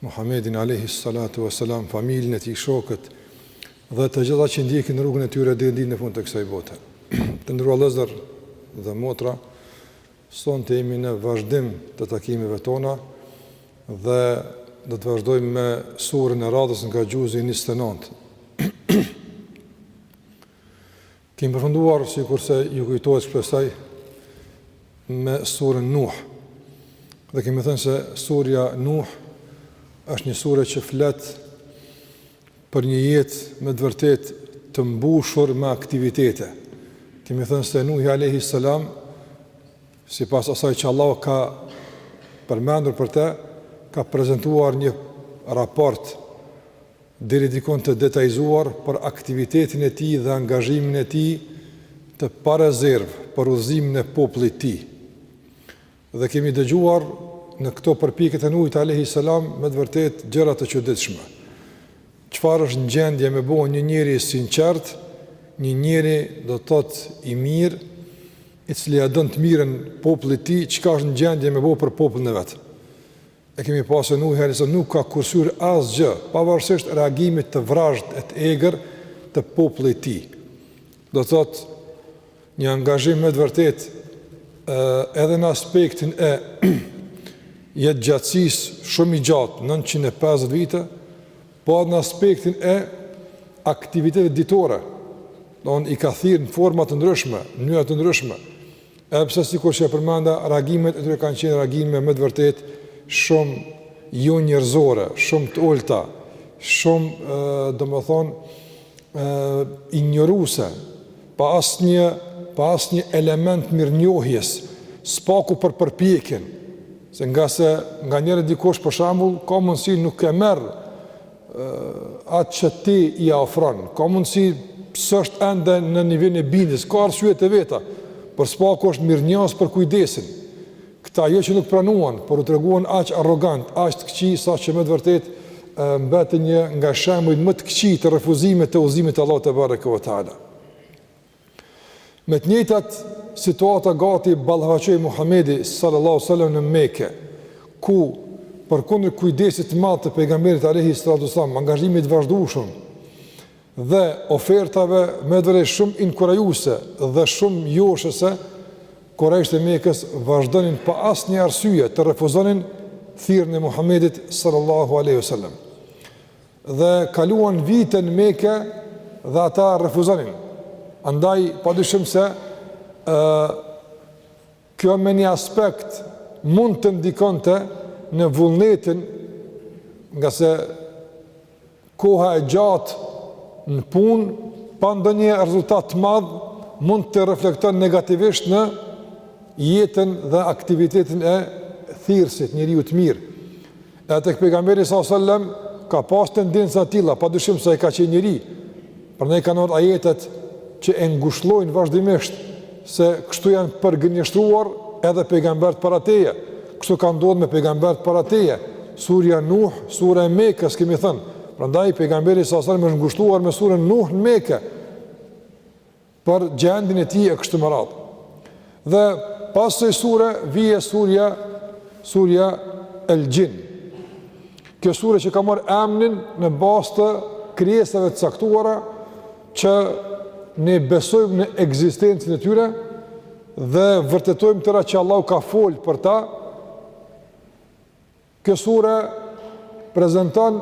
Muhamedin alejhi salatu ue selam, familjen e tij, shokët dhe të gjithë ata që i ndjekin rrugën e tyre deri në ditën e fundit të kësaj bote. Të nderuar vëllezër dhe motra, sonte jemi në vazhdim të takimeve tona dhe do të vazhdojmë me surën e radhës nga gjuzi 29. Kemi përfunduar, sikurse ju kujtohet shpresoj, me surën Nuh. Dhe kemi thënë se surja Nuh është një sure që flet për një jetë me të vërtetë të mbushur me aktivitete. Kemi thënë se Nuhi alayhi salam sipas asaj që Allah ka përmendur për te, ka prezentuar një raport deri dikun të detajzuar për aktivitetin e tij dhe angazhimin e tij të parezervë për udhëzimin e popullit të tij. Dhe kemi dëgjuar në këto përpjekje të Nuhit alejhi selam me të vërtetë gjëra të çuditshme. Çfarë është në gjendje me bo një njeri i sinqert, një njeri do të thotë i mirë, i cili ia don të mirën popullit të tij, çka është në gjendje me bo për popullin e vet. E kemi pa se Nuhi alayhis nuk ka kursyer asgjë, pavarësisht reagimit të vrazhdë e të egër të popullit të tij. Do të thotë një angazhim me të vërtetë edhe në aspektin e jetëgjatësisë shumë i gjatë, 950 vite, po edhe në aspektin e aktivitetit ditor, domethënë i ka thirrë në forma të ndryshme, mënyra të ndryshme, Edhe pse sikur që e përmenda, reagimet e tyre kanë qenë reagime me të vërtetë shumë jo njerëzore, shumë të ulëta, shumë ë domethënë ë injoruese, pa asnjë pa asnjë element mirënjohjes, spaku për përpjekjen, se ngase nganjëherë dikush për shembull ka mundësi nuk e merr atë që ti ia ofron, ka mundësi s'është ende në nivelin e bindjes, ka arsyet e veta, por spaku është mirënjohës për kujdesin. Këta jo që nuk pranuan, por u treguan aq arrogantë, aq të këqij sa që me të vërtetë mbetën një nga shembujt më të këqij të refuzimit të udhëzimit të Allahut tebareke ve teala. Me të njëjtat situata gati ballafaqohej Muhamedi sallallahu alaihi wasallam në Mekë, ku përkundër kujdesit të madh të pejgamberit alaihi salatu wasallam, angazhimit të vazhdueshëm dhe ofertave me të vërtetë shumë inkurajuese dhe shumë joshëse, Kurejshët e Mekës vazhdonin pa asnjë arsye të refuzonin thirrjen e Muhamedit sallallahu alaihi wasallam. Dhe kaluan vite në Mekë dhe ata refuzonin. Andaj padyshim se kjo në një aspekt mund të ndikonte në vullnetin nga se koha e gjatë në punë pa ndonjë rezultat të madh mund të reflekton negativisht në jetën dhe aktivitetin e thirrësit, njeriu të mirë. Edhe tek pejgamberi sallallahu alajhi wasallam ka pas tendenca të tilla, padyshim se ai ka qenë njeri. Prandaj kanë ardhur ajetet që e ngushllojnë vazhdimisht se kështu janë përgënjeshtruar edhe pejgambert para teje. Kështu ka ndodhur me pejgambert para teje. Surja Nuh, sura e Mekës, kemi thënë. Prandaj pejgamberi sallallahu alajhi wasallam është ngushlluar me surën Nuh në Mekë. për gjendjen e tij e kështu me radhë. Dhe pas kësaj sure vije surja surja El Xhin. Kjo sure që ka marr emrin në bazë të krijesave të caktuara që ne besojmë në ekzistencën e tyre dhe vërtetojmë tëra që Allahu ka fol për ta Kjo sure prezanton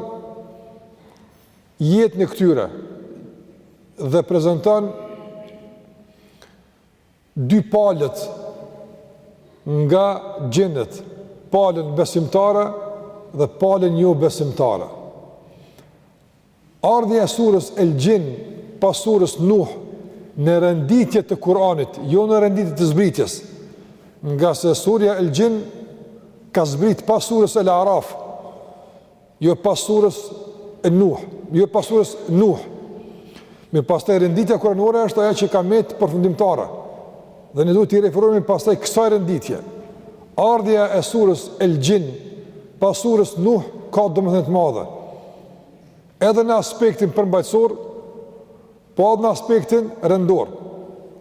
jetën e këtyre dhe prezanton dy palët nga xhinët, palën besimtare dhe palën jo besimtare. Ardhja e surës El-Xhinn pas surës Nuh në renditje të Kur'anit, jo në renditje të zbritjes, nga se surja El-Xhinn ka zbrit pas surës El-Araf, jo pas surës Nuh, jo pas surës Nuh. Më pastaj renditja kuranore është ajo që ka met përfundimtare. Dhe ne duhet t'i referohemi pastaj kësaj renditje. Ardhja e surës El-Xhinn pas surës Nuh ka domethënie të madhe. edhe në aspektin përmbajtësor, po edhe në aspektin rendor,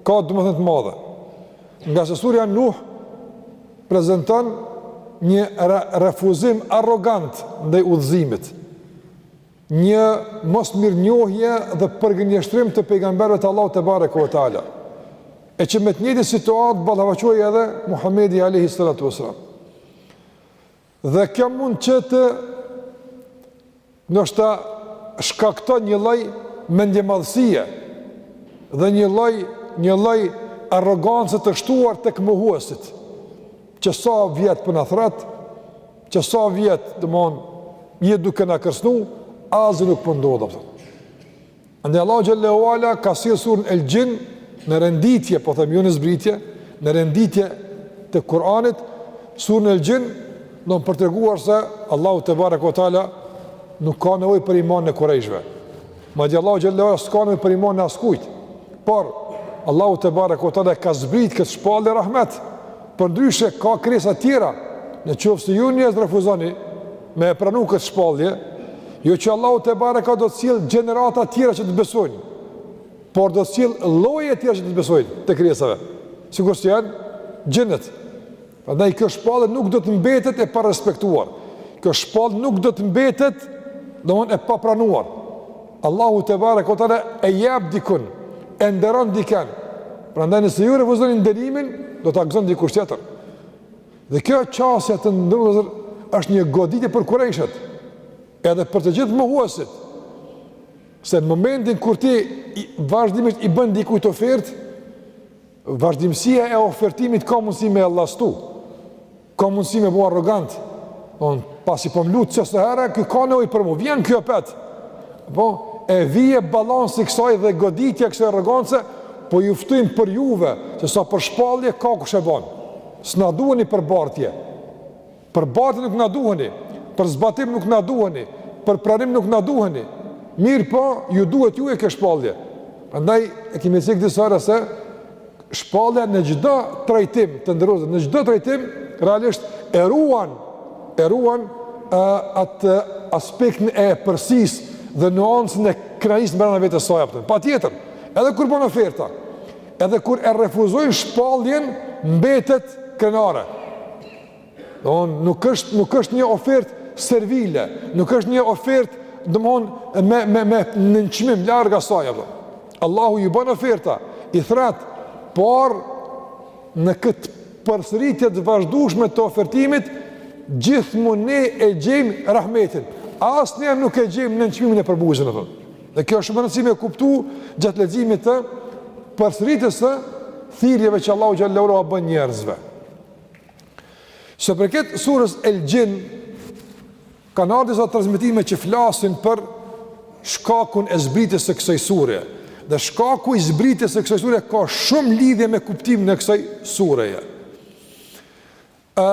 ka domethënie të madhe. Nga se surja Nuh prezenton një refuzim arrogant ndaj udhëzimit, një mosmirënjohje dhe përgënjeshtrim të pejgamberve të Allahut tebareke ue teala, e që me të njëjtën situatë ballafaqohej edhe Muhammedi a.s. Dhe kjo mund që ndoshta shkakton një lloj mendjemadhësie dhe një lloj një lloj arrogance të shtuar tek mohuesit. Që sa vjet po na thret, që sa vjet, domthon, je duke na kërcënu, asgjë nuk po ndodh apo. Andaj Allahu xhalla uala ka sjellë surën El Xhin në renditje, po them jo në zbritje, në renditje të Kur'anit, surën El Xhin për të treguar se Allahu tebareke ue teala nuk ka nevojë për imanin e kurejshve. Madje Allahu xhalla uala s'ka nevojë për imanin e askujt. Por Allahu tebareke ue teala ka zbrit këtë shpallje rahmet. Përndryshe ka krijesa tjera, në qoftë se ju njerëz refuzoni Me e pranu këtë shpallje, jo që Allahu tebareke do të sjellë gjenerata tjera që të besojnë, por do të sjellë lloje tjera që të besojnë të krijesave, sikurse janë xhinët. Prandaj kjo shpallje nuk do të mbetet e parespektuar, kjo shpallje nuk do të mbetet domethënë e papranuar. Allahu tebareke ue teala e jep dikun, e nderon diken, prandaj nëse ju refuzoni nderimin, do ta gëzon dikush tjetër. Dhe kjo qasje të nderuar vëllezër është një goditje për kurejshët, edhe për të gjithë mohuesit, se në momentin kur ti vazhdimisht i bën dikujt ofertë, vazhdimësia e ofertimit ka mundësi me e llastu, ka mundësi me bo arrogant, on, pasi po m'lut qe sa herë, ky ka nevojë për mu, vjen kjo pet, po, e vjen balansi i kësaj dhe goditja kësaj arrogance, po ju ftojmë për juve, se sa për shpallje ka kush e ban, S'na duheni për bartje. Për bartje nuk na duheni, për zbatim nuk na duheni, për pranim nuk na duheni. Mirëpo, ju duhet juve kjo shpallje. Andaj, e kemi cekë disa herë se shpallja në çdo trajtim të nderuar vëllezër, në çdo trajtim, realisht, e ruan, e ruan atë aspektin e epërsisë dhe nuancën e krenarisë brenda vetes saj, patjetër, edhe kur bën oferta, Edhe kur e refuzojnë shpalljen mbetet krenare. Don nuk është nuk është një ofertë servile, nuk është një ofertë domthon me me me nënçmim larg asaj apo. Allahu ju bën oferta, i thret, por në këtë përsëritje të vazhdueshme të ofertimit gjithmonë ne e gjejmë rahmetin. Asnjëherë nuk e gjejmë nënçmimin e përbuzjen apo. Dhe kjo është shumë e rëndësishme me kuptu gjatë leximit të përsëritjes së thirrjeve që Allahu xhalla uala ua bën njerëzve. Sa i përket surës El Xhin kanë ardhur disa transmetime që flasin për shkakun e zbritjes së kësaj sure. Dhe shkaku i zbritjes së kësaj sure ka shumë lidhje me kuptimin e kësaj sureje. Ë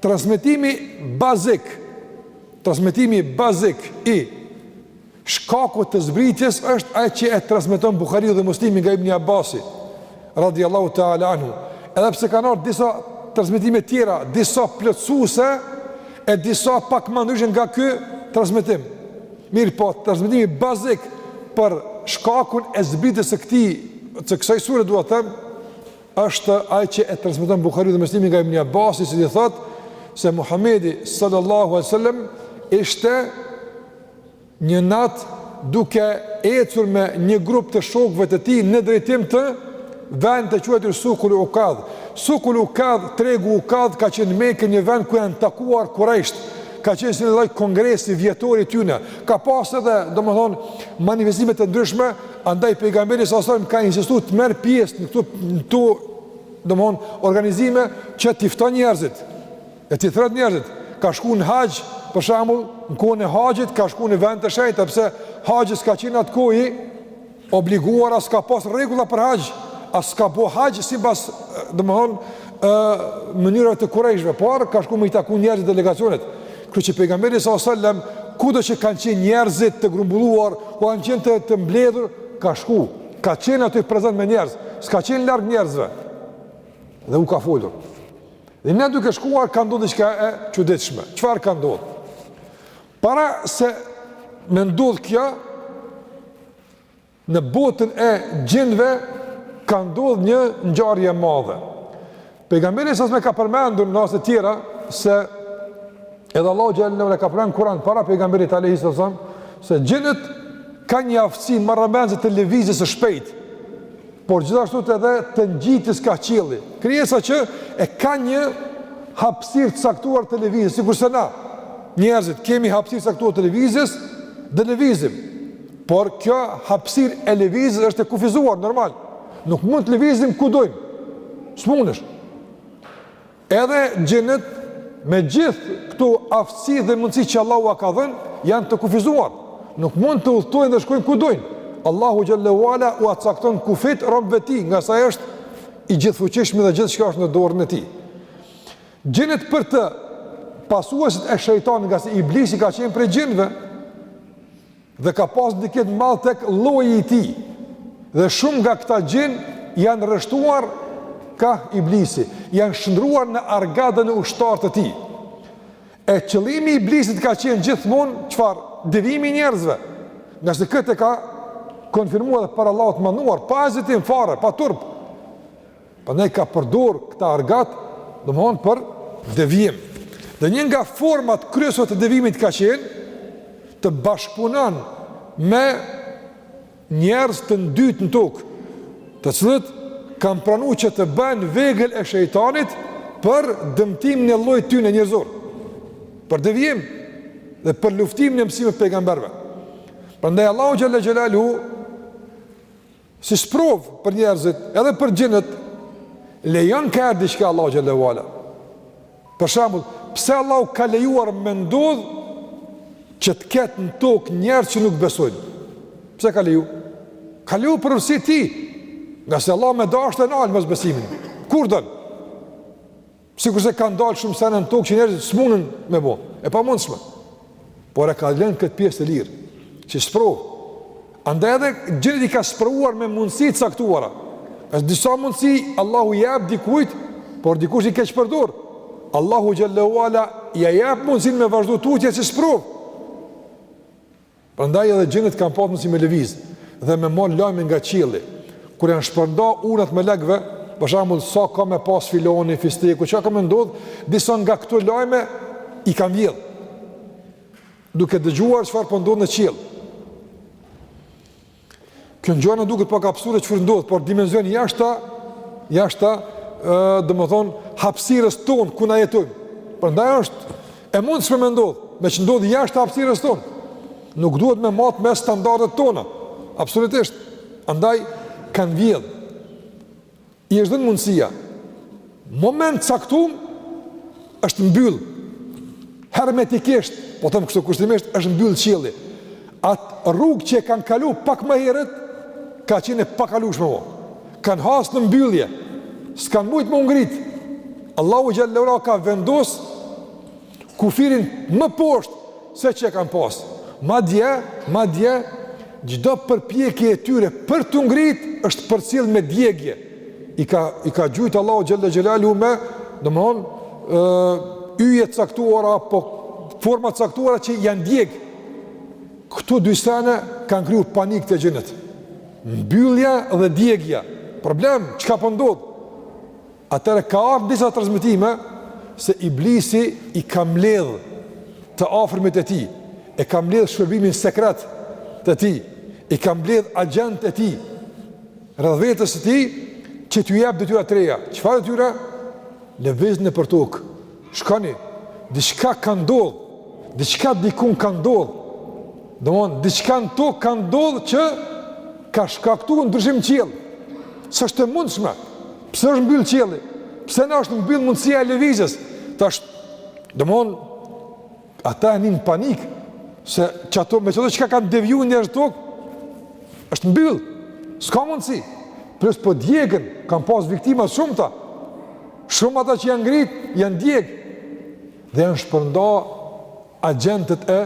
transmetimi bazik, transmetimi bazik i shkakut të zbritjes është ai që e transmeton Buhariu dhe Muslimi nga Ibn Abbasi radhiyallahu ta'ala anhu. Edhe pse kanë ardhur disa transmetime tjera, disa plotësuese e disa pak më ndryshe nga ky transmetim. Mirëpo, transmetimi bazik për shkakun e zbritjes së këtij, të kësaj sure dua të them, Është ai që e transmeton Buhariu dhe Muslimi nga Ibn Abbas i cili thotë se Muhamedi sallallahu alaihi wasallam ishte një natë duke ecur me një grup të shokëve të tij në drejtim të vendit të quajtur Sukul Ukad. Sukul Ukad, tregu Ukad ka qenë në Mekë një vend ku janë takuar kurejshët. Ka qenë si një lloj kongresi vjetor i tyre. Ka pas edhe, domethënë, manifestime të ndryshme Andaj pejgamberi sallallahu alaihi wasallam ka insistuar të merr pjesë në këto në këto domthon organizime që t'i fton njerëzit. E t'i thërret njerëzit, ka shku në haxh për shembull, në kohën e haxhit ka shku në vend të shenjtë edhe pse haxhi s'ka qenë atë kohë i obliguar as ka pas rregulla për haxh, as ka bo haxh sipas domthon ë mënyrave të kurejshve, por ka shku me i taku njerëzit delegacionet. Kështu që pejgamberi sa sallam, kudo që kanë qenë njerëzit të grumbulluar, ku kanë qenë të, të mbledhur, ka shku, ka qenë aty prezent me njerëz, s'ka qenë larg njerëzve. Dhe u ka folur. Dhe ne duke shkuar ka ndodh diçka e çuditshme. Çfarë ka ndodh? Para se me ndodh kjo, Në botën e xhinëve ka ndodh një ngjarje e madhe. Pejgamberi sallallahu alaihi wasallam e ka përmendur në raste të tjera se edhe Allahu xhelle ue ala e ka përmend në Kur'an para pejgamberit alayhi sallam se xhinët kanë një aftësi marramendëse të lëvizjes së shpejtë por gjithashtu të edhe të ngjitjes ka qielli. Krijesa që e ka një hapësirë të caktuar të lëvizjes, sikurse na njerëzit kemi hapësirë të caktuar të lëvizjes dhe lëvizim. Por kjo hapësirë e lëvizjes është e kufizuar normal. Nuk mund të lëvizim ku dojmë. S'mundesh. Edhe xhinët me gjithë këto aftësi dhe mundësi që Allahu ua ka dhënë, janë të kufizuar. Nuk mund të udhëtojnë dhe shkojnë ku dojnë. Allahu xhelle ue ala ua cakton kufijtë robëve të tij, ngase është i Gjithëfuqishmi dhe gjithçka është në dorën e tij. Xhinët, pra, pasuesit e shejtanit, ngase Iblisi ka qenë prej xhinëve, Dhe ka pas ndikim të madh tek lloji i tij. Dhe shumë nga këta xhin janë rreshtuar ka Iblisi, janë shndruar në argatë e ushtarë të tij. E qëllimi i Iblisit ka qenë gjithmonë çfarë? Devijimi i njerëzve. Ngase këtë e ka konfirmua edhe para Allahut të Madhëruar, pa hezitim fare, pa turp. Prandaj ka përdor këta argat, domthon për devijim. Dhe një nga format kryesore të devijimit ka qenë të bashkëpunojë me njerëz të ndytë në tokë, të cilët kanë pranuar që të bëhen vegël e shejtanit për dëmtimin e llojit të tyne njerëzor. Për devijim dhe për luftimin e mësimeve të pejgamberëve. Prandaj Allahu xhele xhelaluhu Si sprovë për njerëzit, edhe për xhinët, lejon kaherë diçka Allahu xhele ue ala. Për shambull, pse Allahu ka lejuar me ndodh që të ketë në tokë njerëz që nuk besojnë? Pse ka leju? Ka leju për urtësi të tij, ngase Allah me dasht e nal mosbesimin. Kur don. Sikurse ka ndal shumë sene në tokë që njerëzit s'munën me bo, e pamundshme. Por e ka lënë këtë pjesë të lirë, si sprovë. Andaj edhe xhinët i ka sprovuar me mundësi të caktuara. E disa mundësi, Allahu ia jep dikujt, por dikush i keqpërdor. Allahu xhele ue ala ia jep mundësinë me vazhdu tutje si sprovë. Prandaj edhe xhinët kanë pas mundësi me lëviz dhe me marr lajme nga qielli. Kur janë shpërnda urdhrat melekëve, për shembull, sa ka me pas filoni, fisteku, çka ka me ndodh, disa nga këto lajme i kanë vjedh. Duke dëgjuar çfarë po ndodh në qiell. Kjo ngjan na duket pak absurde çfarë ndodh, por dimension jashta, jashta domethën hapësirës tonë ku na jetojmë. Prandaj është e mundshme me ndodh, meqë ndodh jashtë hapësirës tonë. Nuk duhet me mat me standardet tona. Absolutisht. Andaj kanë vjedh. I është dhënë mundësia. Në moment të caktum është mbyll hermetikisht, po them kështu kushtimisht është mbyll qielli. At rrugë që e kanë kalu pak më herët ka qenë e pakalueshme po. Kan has në mbyllje. S'kan mujt me u ngrit. Allahu xhele ue ala ka vendos kufirin më poshtë se ç' e kanë pas. Madje, madje, çdo përpjekje e tyre për t'u ngrit është përcjell me djegje. I ka, i ka gjujt Allahu xhele xhelaluhu me, domethënë, yje të caktuara, apo forma të caktuara që janë djegë. Këto dy sene kanë kriju panik te xhinët. Mbyllja dhe djegja. Problem, çka po ndodh? Po Atëherë ka ardh disa transmetime se Iblisi i ka mbledh të afërmit e tij, e ka mbledh shërbimin sekret të tij, i ka mbledh agjentët e tij rreth vetes së tij që t'ju jep detyra të reja. Çfarë detyre? Lëvizni nëpër tokë. Shkoni. Diçka ka ndodh. Diçka dikun ka ndodh. Domthon diçka në tokë ka ndodh që ka shkaktu ndryshim në qiell. S'është e mundshme. Pse është mbyll qielli? Pse na është mbyll mundësia e lëvizjes? Tash domthon ata janë në panik se qato me çdo çka kanë deviju në tokë është mbyll. S'ka mundësi. Plus po djegen, kanë pas viktima të shumta. Shumë ata që janë ngrit, janë djeg. Dhe janë shpërnda agjentët e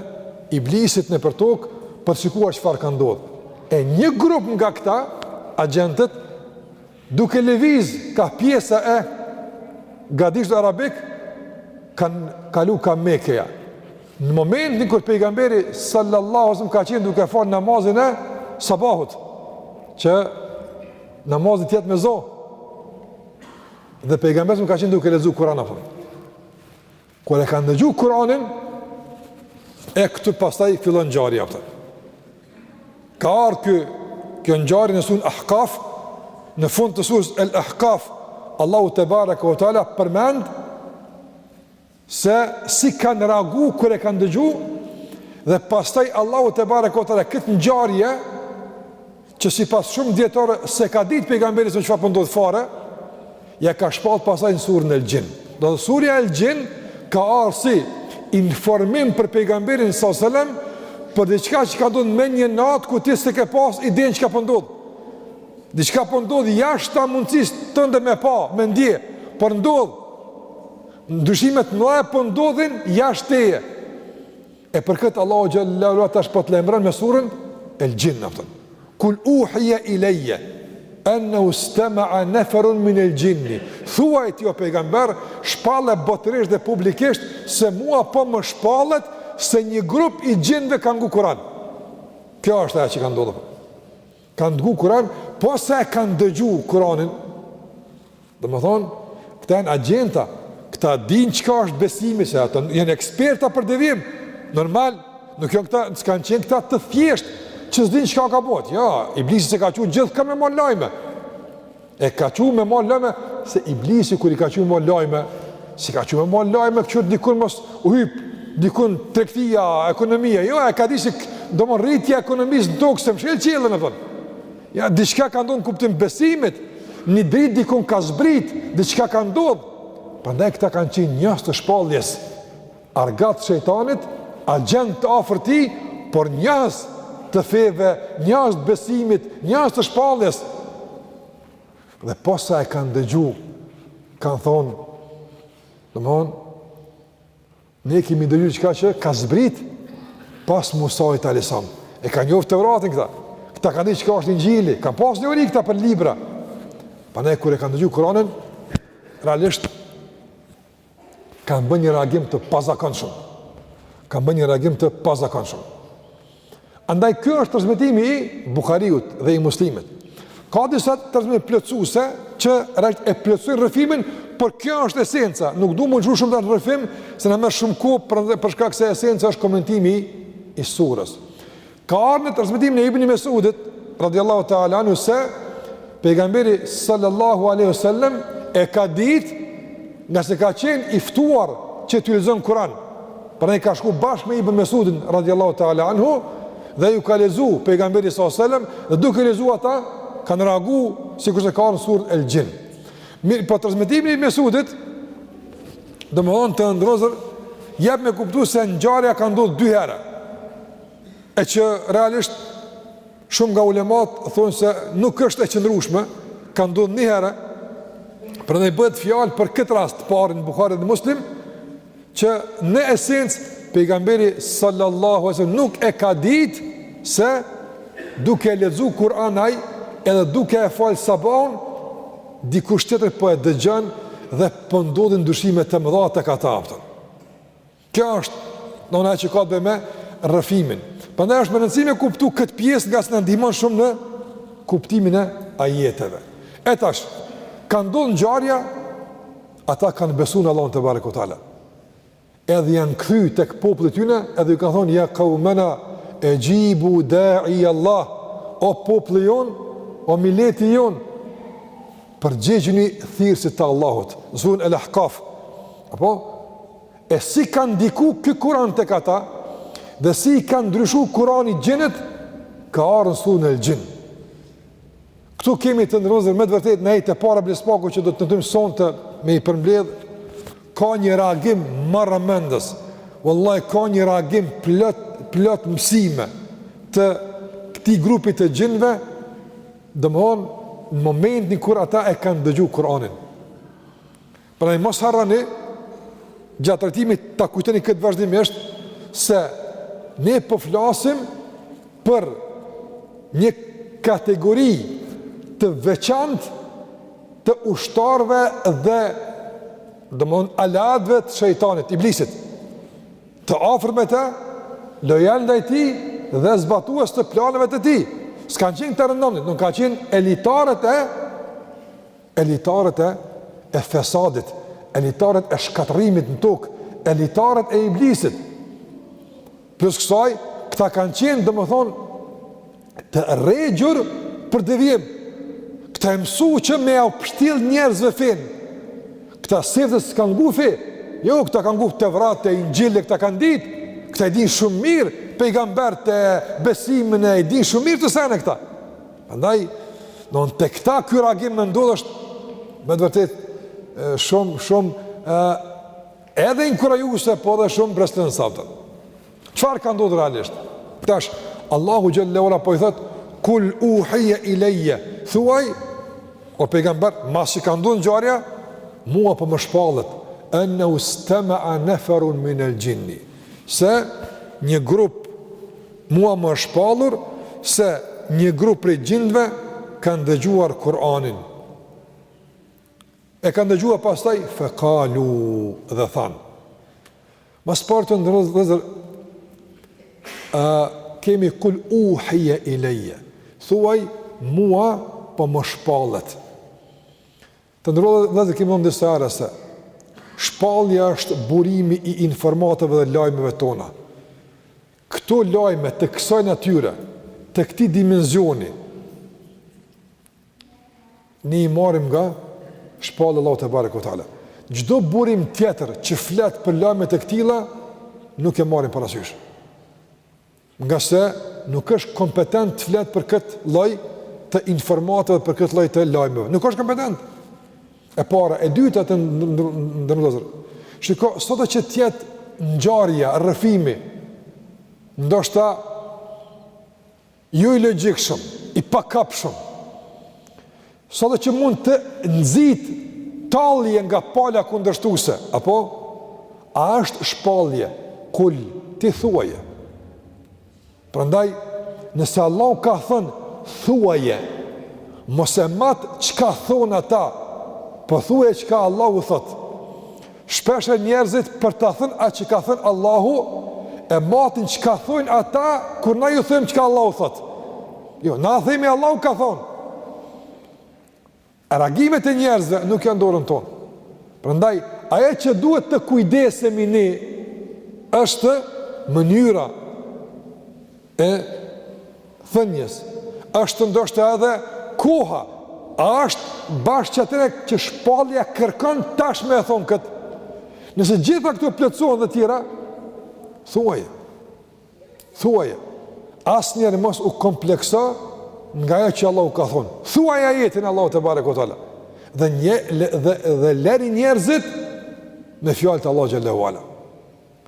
iblisit nëpër tokë për shikuar çfarë ka ndodh. E një grup nga këta, agjentët, Duke lëviz kah pjesa e gadishullit arabik, kanë kalu kah Mekeja. Në momentin kur pejgamberi sallallahu alejhi selem ka qenë duke fal namazin e sabahut, që namazi të jetë me zo, dhe pejgamberi selem ka qenë duke lexu Kur'an apo jo. Kur e kanë dëgju Kur'anin, e këtu pastaj fillon ngjarja apton. Ka ardhur ky kjo ngjarje në suren Ahkaf, në fund të sures El Ahkaf, Allahu te baraka ve teala përmend se si kanë reagu kur e kanë dëgju dhe pastaj Allahu te baraka ve teala këtë ngjarje që sipas shumë dijetarëve s'e ka ditë pejgamberi se çfarë po ndodh fare, ia ka shpall pastaj në suren El Xhin. Domethënë surja El Xhin ka ardh si informim për pejgamberin sasellem për diçka që ka ndodh me një natë ku ti s'e ke pas idenë çka po ndodh. Diçka po ndodh jashtë mundësisë tënde me pa, me ndje, por ndodh. Ndryshime t'mëdhaja po ndodhin jashtë teje. E për këtë Allahu xhelle ve ala tash po të lajmëron me suren El Jinn apton. Kul uhiya ilayya annahu istama'a nafarun min el jinn. Thuaj ti o pejgamber, shpalle botërisht dhe publikisht se mua po më shpallet se një grup i xhinve ka ngu Kur'an. Kjo është ajo që ka ndodhur. Kanë ngu Kur'an, posa e kanë dëgju Kur'anin Domethënë, këta janë agjenta, këta dijnë çka është besimi se ata janë eksperta për devijim. Normal, nuk janë këta, s'kanë qenë këta të thjeshtë që s'din çka bëhet. Jo, ja, iblisi s'e ka çu gjithka me marr lajme. E ka çu me marr lajme se iblisi kur i ka çu me marr lajme, s'i ka çu me marr lajme këtu diku mos u hyp diku tregtia, ekonomia. Jo, e ka ditë se domethënë rritja ekonomisë nuk e mshel qiellin apton. Ja, diçka ka ndodh n'kuptim t'besimit, një dritë dikun ka zbrit, diçka ka ndodh. Prandaj këta kanë qenë njohës të shpalljes, argat t'shejtanit, agjentë të afërt t'tij, por njohës të feve, njohës të besimit, njohës të shpalljes. Dhe posa e kanë dëgju, kanë thonë, domethonë, Ne kemi dëgju diçka që ka zbrit pas Musait alayhisalam. E kanë njoft Teuratin këta. Këta kanë ditë çka është Injili, kanë pas një uri këta për libra. Prandaj kur e kanë dëgju Kur'anin, realisht kanë bën një reagim të pazakonshëm. Kanë bën një reagim të pazakonshëm. Andaj kjo është transmetimi i Buhariut dhe i Muslimit. Ka disa transmetime plotësuese që e plotësojnë rrëfimin, por kjo është esenca. Nuk du me u zgjat shumë te rrëfimi, se na merr shumë kohë, për, për shkak se esenca është komentimi i surës. Ka ardh në transmetimin e Ibn Mesudit radhiyallahu ta'ala anhu se pejgamberi sallallahu alaihi wasallam e ka ditë Nga se ka qenë i ftuar që t'i lexon Kur'an. Prandaj ka shku bashkë me Ibn Mesudin radhiyallahu ta'ala anhu dhe iu ka lexu pejgamberi sallallahu alaihi wasallam dhe duke lexu ata kanë reagu sikur se ka ardh n'suren El Xhin. Mirë, po transmetimi i Ibn Mesudit domthon të ndershëm vëllezër jep me kuptues se ngjarja ka ndodhur dy herë. E që realisht Shumë nga ulemat thonë se nuk është e qëndrueshme, ka ndodhur një herë, prandaj bëhet fjalë për këtë rast të parë në Buhari dhe Muslim, që në esencë pejgamberi sallallahu alaihi wasallam nuk e ka ditë se duke lexu Kur'an ai edhe duke e fal sabahun dikush tjetër po e dëgjon dhe po ndodhin ndryshime të mëdha tek ata. Kjo është ana që ka të bëjë me rrëfimin. Prandaj është me rëndësi me kuptu këtë pjesë ngase na ndihmon shumë në kuptimin e ajeteve. E tash, ka ndodh ngjarja, ata kanë besu në Allahun tebareke ue teala. Edhe janë kthy tek populli i tyne, edhe iu kanë thonë, ja kaumena exhibu daijallah, o populli jonë, o mileti jonë, përgjigjuni thirrësit të Allahut, surja El Ahkaf, apo, E si ka ndiku ky Kuran tek ata, dhe si i ka ndryshu Kurani xhinët, ka ardh në suren El Xhin. Këtu kemi të ndershëm vëllezër me të vërtetë në ajetet e para bile së paku që do tentojmë sonte me i përmbledh, ka një reagim marramendës, vallahi ka një reagim plot, plot mësime të këtij grupit të xhinëve, domethonë në momentin kur ata e kanë dëgju Kur'anin. Prandaj mos harroni gjatë trajtimit ta kujtoni këtë vazhdimisht se ne po flasim për një kategori të veçantë të ushtarëve dhe domthon aleatëve të shejtanit, iblisit. Të afër me të, lojal ndaj tij dhe zbatues të planeve të tij. S'kan qenë të rëndomtit, këta kanë qenë elitarët e Elitarët e e fesadit, elitarët e shkatërrimit në tokë, elitarët e iblisit. Plus kësaj, këta kanë qenë, domethënë, të regjur për devijim. Këta e kanë mësu që me jau pështjell njerëzve finë. Këta sefte s'kanë ngu fe. Jo, këta kanë ngu Tevrate, te Inxhile, këta kanë ditë. Këta e dinë shumë mirë, pejgamberët e besimin e, i dinë shumë mirë këto sene këta. Andaj, në këta ky reagim me ndodh është me të vërtetë shumë, shumë edhe inkurajuse, po edhe shumë mbresëlënës, apo. Çfarë ka ndodhë realisht? Tash, Allahu xhele ue ala po i thotë, kul uhije ilejje, thuaj, o pejgamber, mas që ka ndodh ngjarja, mua po më shpallet, ennehu stemea neferun minel xhinni, se një grup Mua më është shpallur se një grup prej xhinëve kanë dëgjuar Kur'anin. E kanë dëgjuar pastaj fekalu dhe thanë. Më së pari të nderuar vëllezër, a, kemi kul uhije ilejje, thuaj mua po më shpallet. Të nderuar vëllezër, kemi thënë disa herë se shpallja është burimi i informatave dhe lajmeve tona. Këto lajme të kësaj natyre, të këtij dimensioni, ne i marrim nga shpallja e Allahut tebareke ue teala. Çdo burim tjetër që flet për lajme të këtilla nuk e marrim parasysh. Nga se nuk është kompetent të flet për këtë lloj të informatave, për këtë lloj të lajmeve. Nuk është kompetent. E para, e dyta të nderuar vëllezër. Shiko, sado që të jetë ngjarja, rrëfimi ndoshta jo i logjikshëm, i pakapshëm. Sado që mund të nxitë tallje nga pala kundërshtuese, apo a është shpallje kul ti thuaje. Prandaj nëse Allahu ka thënë thuaje, mos e mat çka thon ata, po thuaje çka Allahu thotë. Shpeshherë njerëzit për ta thënë atë që ka thënë Allahu, e matin çka thonë ata, kur na ju themi çka Allahu thotë. Jo, na themi Allahu ka thënë. Reagimet e njerëzve nuk janë në dorën tonë. Prandaj, ajo që duhet të kujdesemi ne, është mënyra e thënies është ndoshta edhe koha, a është bash qatëherë që shpallja kërkon tash me e thonë këtë, nëse gjitha këto plotësohen dhe tjera, thuaj, thuaje, asnjëherë mos u komplekso nga ajo që Allahu ka thonë, thuaje ajetin e Allahut tebareke ve teala, dhe, nje, dhe, dhe leri njerëzit me fjalët e Allahut xhele ve ala.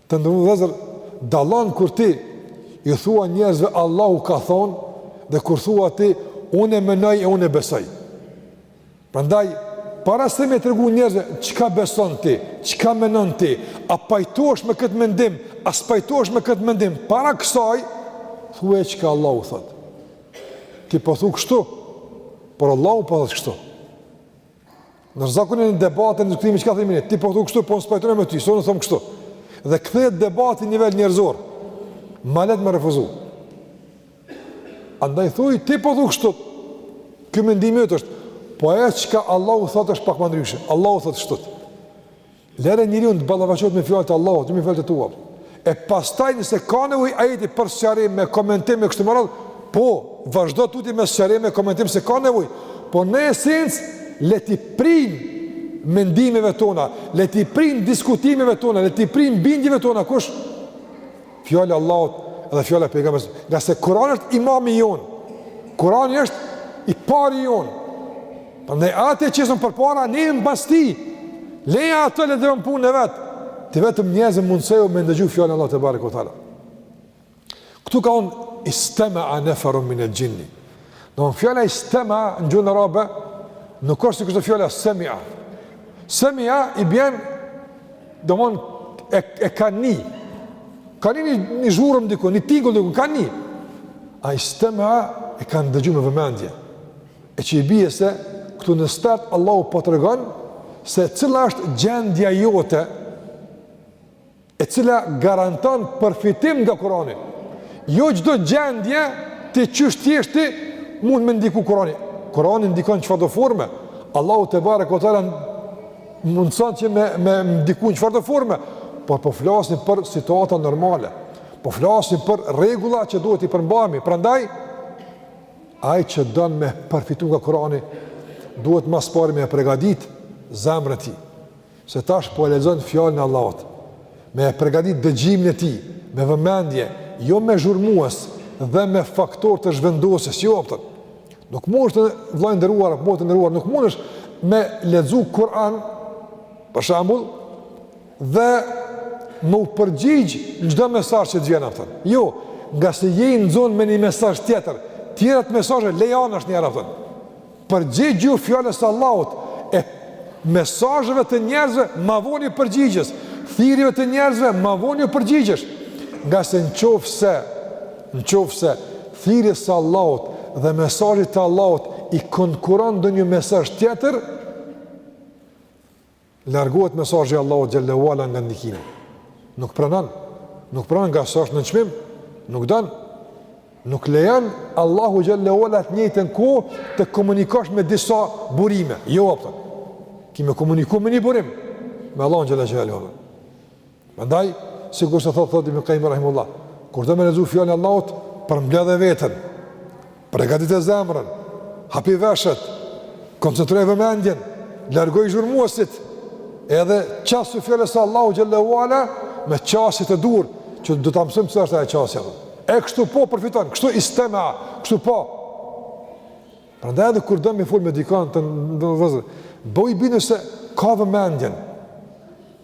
Të nderuar vëllezër, dallon kur ti i thua njerëzve Allahu ka thonë dhe kur thua ti unë e menoj e unë e besoj. Prandaj para se me i tregu njerëzve çka beson ti, çka mendon ti, a pajtohesh me këtë mendim, a s'pajtohesh me këtë mendim, para kësaj thuaj çka Allahu thotë. Ti po thua kështu, por Allahu po thotë kështu. Në zakon ne në debate në diskutime, çka themi ne, ti po thu kështu, po unë s'pajtohem me ty, se unë thom kështu. Dhe kthehet debati në nivel njerëzor, ma lehtë me refuzu. Andaj thuj, ti po thu kështu, ky mendimi yt është, po e çka Allahu thotë është pak më ndryshe, Allahu thotë kështu. Lëre njeriun të ballafaqohet me fjalët e Allahut, jo me fjalët e tua. E pastaj nëse ka nevojë ajeti për sqarim e komentim e kështu me radhë, po vazhdo tutje me sqarim me komentim se ka nevojë. Po në esencë le t'i prin mendimeve tona, le t'i prin diskutimeve tona, le t'i prin bindjeve tona kush fjala e Allahut dhe fjala e pejgamberit. Ngase Kurani është imami jonë. Kurani është i pari jonë. Prandaj atë e qesim përpara ne vimë mbas tij. Leja ato le ta bon punën e vet. Ti vetëm njerëzve mundësoju me ndëgju fjalën e Allahut tebareke ve teala. Këtu ka thonë istemea neferun min el-xhin. Domon fjala istemea në gjuhën arabe, nuk është si kështu fjala semia. Semia i bjen, domon, e, e ka ni. Ka ni një zhurmë diku, një tingull diku, ka ni. A istemea e ka ndëgju me vëmendje. E që i bje se, këtu në start, Allahu po tregon, se cila është gjendja jote, e cila garanton përfitim nga Kurani. Jo çdo gjendje ti qysh të jesh ti mund me ndiku Kurani. Kurani ndikon çfarë do forme. Allahu tebareke ve teala mundson që me me ndiku çfarë do forme, por po flasim për situata normale. Po flasim për rregulla që duhet t'i përmbahemi. Prandaj ai që don me përfitu nga Kurani duhet më së pari me përgatit zemrën e tij. se tash po e lexon fjalën e Allahut, me e përgatit dëgjimin e tij, me vëmendje, jo me zhurmues dhe me faktor të zhvendosjes, jo. Nuk mundesh, vlla i nderuar, motër e nderuar, nuk mundesh me lexu Kur'an, për shambull, dhe me u përgjigj në çdo mesazh që të vjen apëtën. Jo, ngase je i nxonë me një mesazh tjetër, tjerat mesazhe lej anësh njëherë apëtën. Përgjigju fjalës së Allahut e mesazheve të njerëzve, ma vonë i përgjigjesh. Thirrjeve të njerëzve, ma vonë i përgjigjesh. Ngase në qoftë se, në qoftë se, thirrjes së Allahut dhe mesazhit të Allahut i konkuron ndonjë mesazh tjetër, Largohet mesazhi i Allahut xhel-le ue ala nga ndikimi. Nuk pranon, nuk pranon ngase është nënçmim, nuk don. Nuk lejon Allahu xhel-le ue ala të njëjtën kohë të komunikosh me disa burime. Jo apo. Ki me komuniku me një burim me Allahun xhel-le ue ala. Prandaj, sikur se thotë thotë Ibn Qayyim rahimehullah, kur do me lexu fjalën e Allahut, përmbledhe veten. Përgatite zemrën, hapi veshët, koncentroje vëmendjen, largoji zhurmuesit. Edhe qasju fjalës së Allahut xhel-le ue ala me qasjet e duhur, që do ta mësojmë ç'është ajo qasja. E kështu po përfiton, kështu istema, kështu po. Prandaj edhe kur do me fol me dikon, domethonë bo be bindu se ka vëmendjen.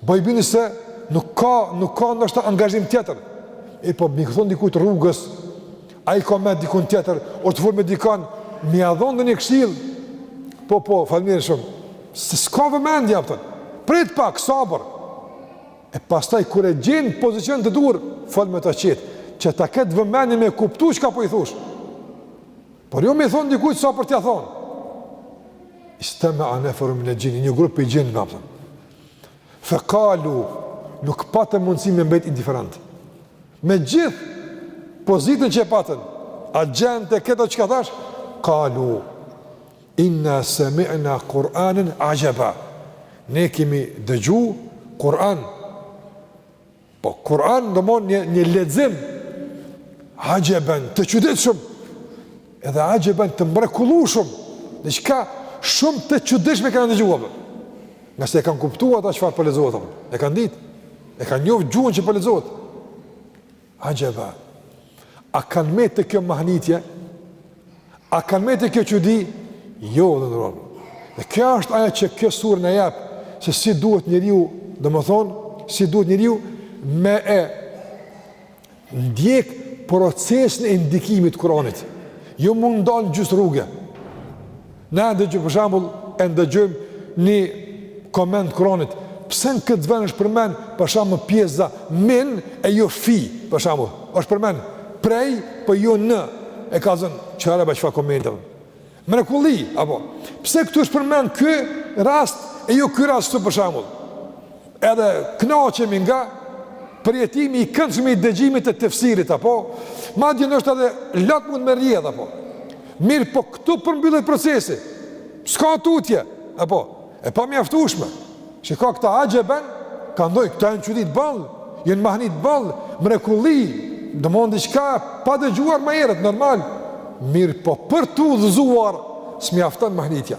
Bo be bindu se nuk ka nuk ka ndoshta angazhim tjetër. E po m'i thon dikujt rrugës, ai ka me dikon tjetër, o tu fol me dikon, me ia dhon ndonjë këshillë. Po po, falënderit shumë. Se s'ka vëmendje apo? Prit pak sabër. E pastaj kur e gjen pozicion të duhur, fol me ta qetë, që ta ketë vëmendjen me kuptu çka po i thush. Por jo me i thonë dikujt sa për t'ia thonë. Istemea neferun minel xhinni, një grup i xhinëve pëtën. Fe kalu, nuk patë mundësi me mbet indiferent. Me gjithë pozitën që e patën, a xhindet, këta çka thanë, kalu, inna se mi'na Kur'anen axheba. Ne kemi dëgju Kur'an, Po Kur'an domethonë një një lexim axheben të çuditshëm. Edhe axheben të mrekullueshëm. Diçka shumë të çuditshme kena dëgju. Ngase e kanë kuptu ata çfarë po lexohet apo. E kanë ditë. E kanë njoh gjuhën që po lexohet. Axheba. A kanë met te kjo mahnitje? A kanë met te kjo çudi? Jo, udhëton. Dhe kjo është aja që kjo surë na jep, se si duhet njeriu, domethonë, si duhet njeriu me e ndjek procesin e ndikimit të Kuranit. Jo me u ndal në gjysë rruge. Na e ndëgjojmë për shembull e ndëgjojmë një koment Kuranit, pse në këtë vend është përmend për shembull pjesa min e jo fi, për shembull, është përmend prej po jo në, e ka zënë çfarë bëj çfarë komente. Mrekulli, apo pse këtu është përmend ky rast e jo ky rast këtu për shembull. Edhe kënaqemi nga përjetimi i këndshëm i dëgjimit të tefsirit apo madje ndoshta edhe lot mund me rrjedh apo. Mirëpo këtu përmbyllet procesi. S'ka tutje, apo e pamjaftueshme. Shika këta axheben, ka do këta janë çudit, ballë, janë mahnit, ballë, mrekulli, domon diçka padëgjuar më herët, normal. Mirëpo për tu udhëzuar s'mjafton mahnitja.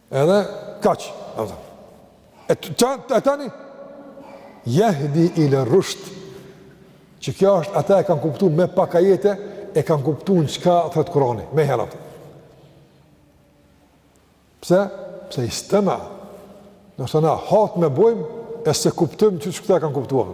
Edhe kaq, domethënë. E tani jehdi ila rushd. Që kjo është ata e kanë kuptuar me pak ajete e kanë kuptuar çka thot Kurani ma herët. Pse? Pse istemea. Nëse na hatme bojm e se kuptojmë ça këta kanë kuptuar.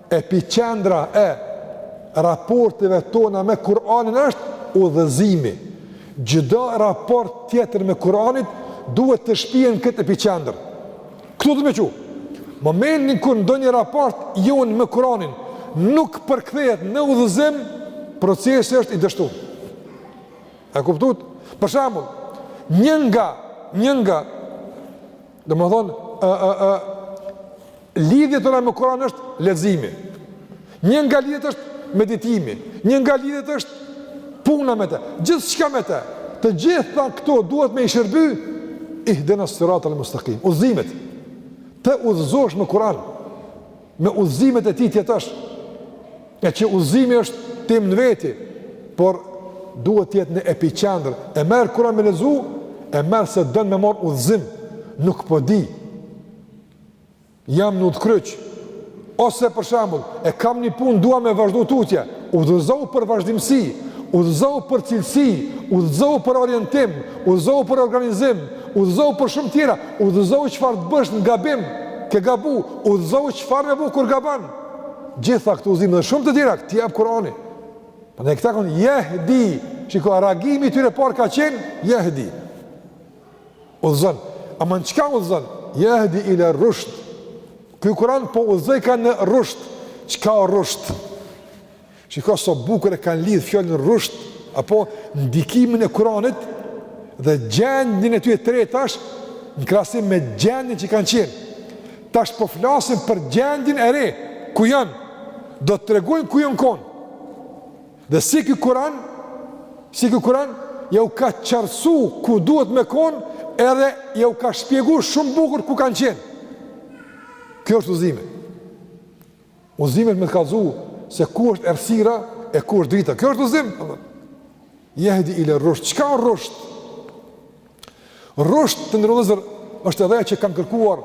Epiqendra e raporteve tona me Kur'anin është udhëzimi. Çdo raport tjetër me Kur'anin duhet të shpijë në këtë epiqendër. Kjo do të thotë që, momentin kur ndonjë raport jonë me Kuranin nuk përkthehet në udhëzim, procesi është i dështu. E kuptut? Për shembull, një nga, një nga Domethënë, e, e, e, lidhjet tona me Kuran është leximi. Një nga lidhjet është meditimi. Një nga lidhjet është puna me te. Gjithçka me te. Të gjitha këto duhet me i shërby, ihdinas siratal mustakim. Udhëzimit. Të udhëzohesh me Kuran. me udhëzimet e tij të jetosh, e që udhëzimi është temë në veti, por duhet të jetë në epiqendrë, e merr Kuran me lexu, e merr se don me marrë udhëzim, nuk po di, jam në udhëkryq, ose për shambull, e kam një punë, dua me vazhdu tutje, udhëzohu për vazhdimësi, udhëzohu për cilësi, udhëzohu për orientim, udhëzohu për organizim, udhëzohu për shumë gjëra, udhëzohu çfarë të bësh në gabim, ke gabu, Udhëzohu çfarë me bo kur gabon. Gjitha këto udhëzime dhe shumë të tjera, t'i jap Kur'ani. Prandaj këta thanë jehdi, shikoje reagimi i tyre parë ka qenë jehdi. Udhëzon. Ama në çka udhëzon? Jehdi ila rushd. Ky Kur'an po udhëzojka në rushd. Çka o rushd? Shiko sa bukur e kanë lidh fjalën rrusht apo ndikimin e Kuranit dhe gjendjen e tyre tash në krahasim me gjendjen që kanë qenë. Tash po flasim për gjendjen e re, ku janë? Do të tregojmë ku janë kon. Dhe si ky Kur'an, si ky Kur'an ja u ka qartësu ku duhet me kon, edhe ja u ka shpjeguar shumë bukur ku kanë qenë. Kjo është udhëzim. Udhëzim është me të kallëzu se ku është errësira e ku është drita. Kjo është udhëzim. Jehdi ila rushd. Çka është rushd? Rushd të nderuar vëllezër është edhe që kanë kërkuar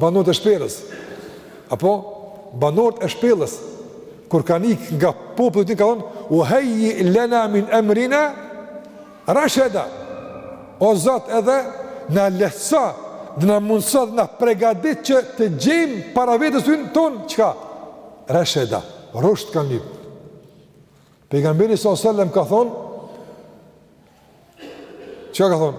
banorët e shpellës. Apo banorët e shpellës kur kanë ik nga populli i tyre kanë thënë ue hejji lena min emrina Resheda o Zot edhe na lehtëso dhe na mundëso dhe na pregadit që të gjejmë para vetes tonë çka Resheda rrusht kanë lyp Pejgamberi sallallahu alajhi wasallam ka thonë çka ka thonë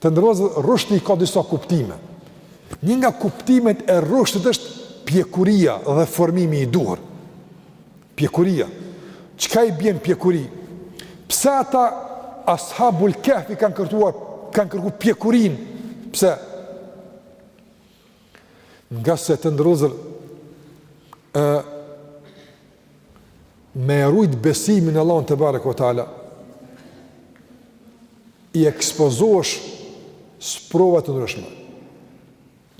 Të nderuar vëllezër, rrushti ka disa kuptime. Një nga kuptimet e rrushtit është pjekuria dhe formimi i duhur. Pjekuria. Çka i bjen pjekuri? Pse ata ashabul kehfi kanë kërkuar, kanë kërku pjekurinë? Pse? Ngase të nderuar vëllezër ë me rujt besimin në Allahun tebareke ue teala i ekspozohesh sprovave të ndryshme.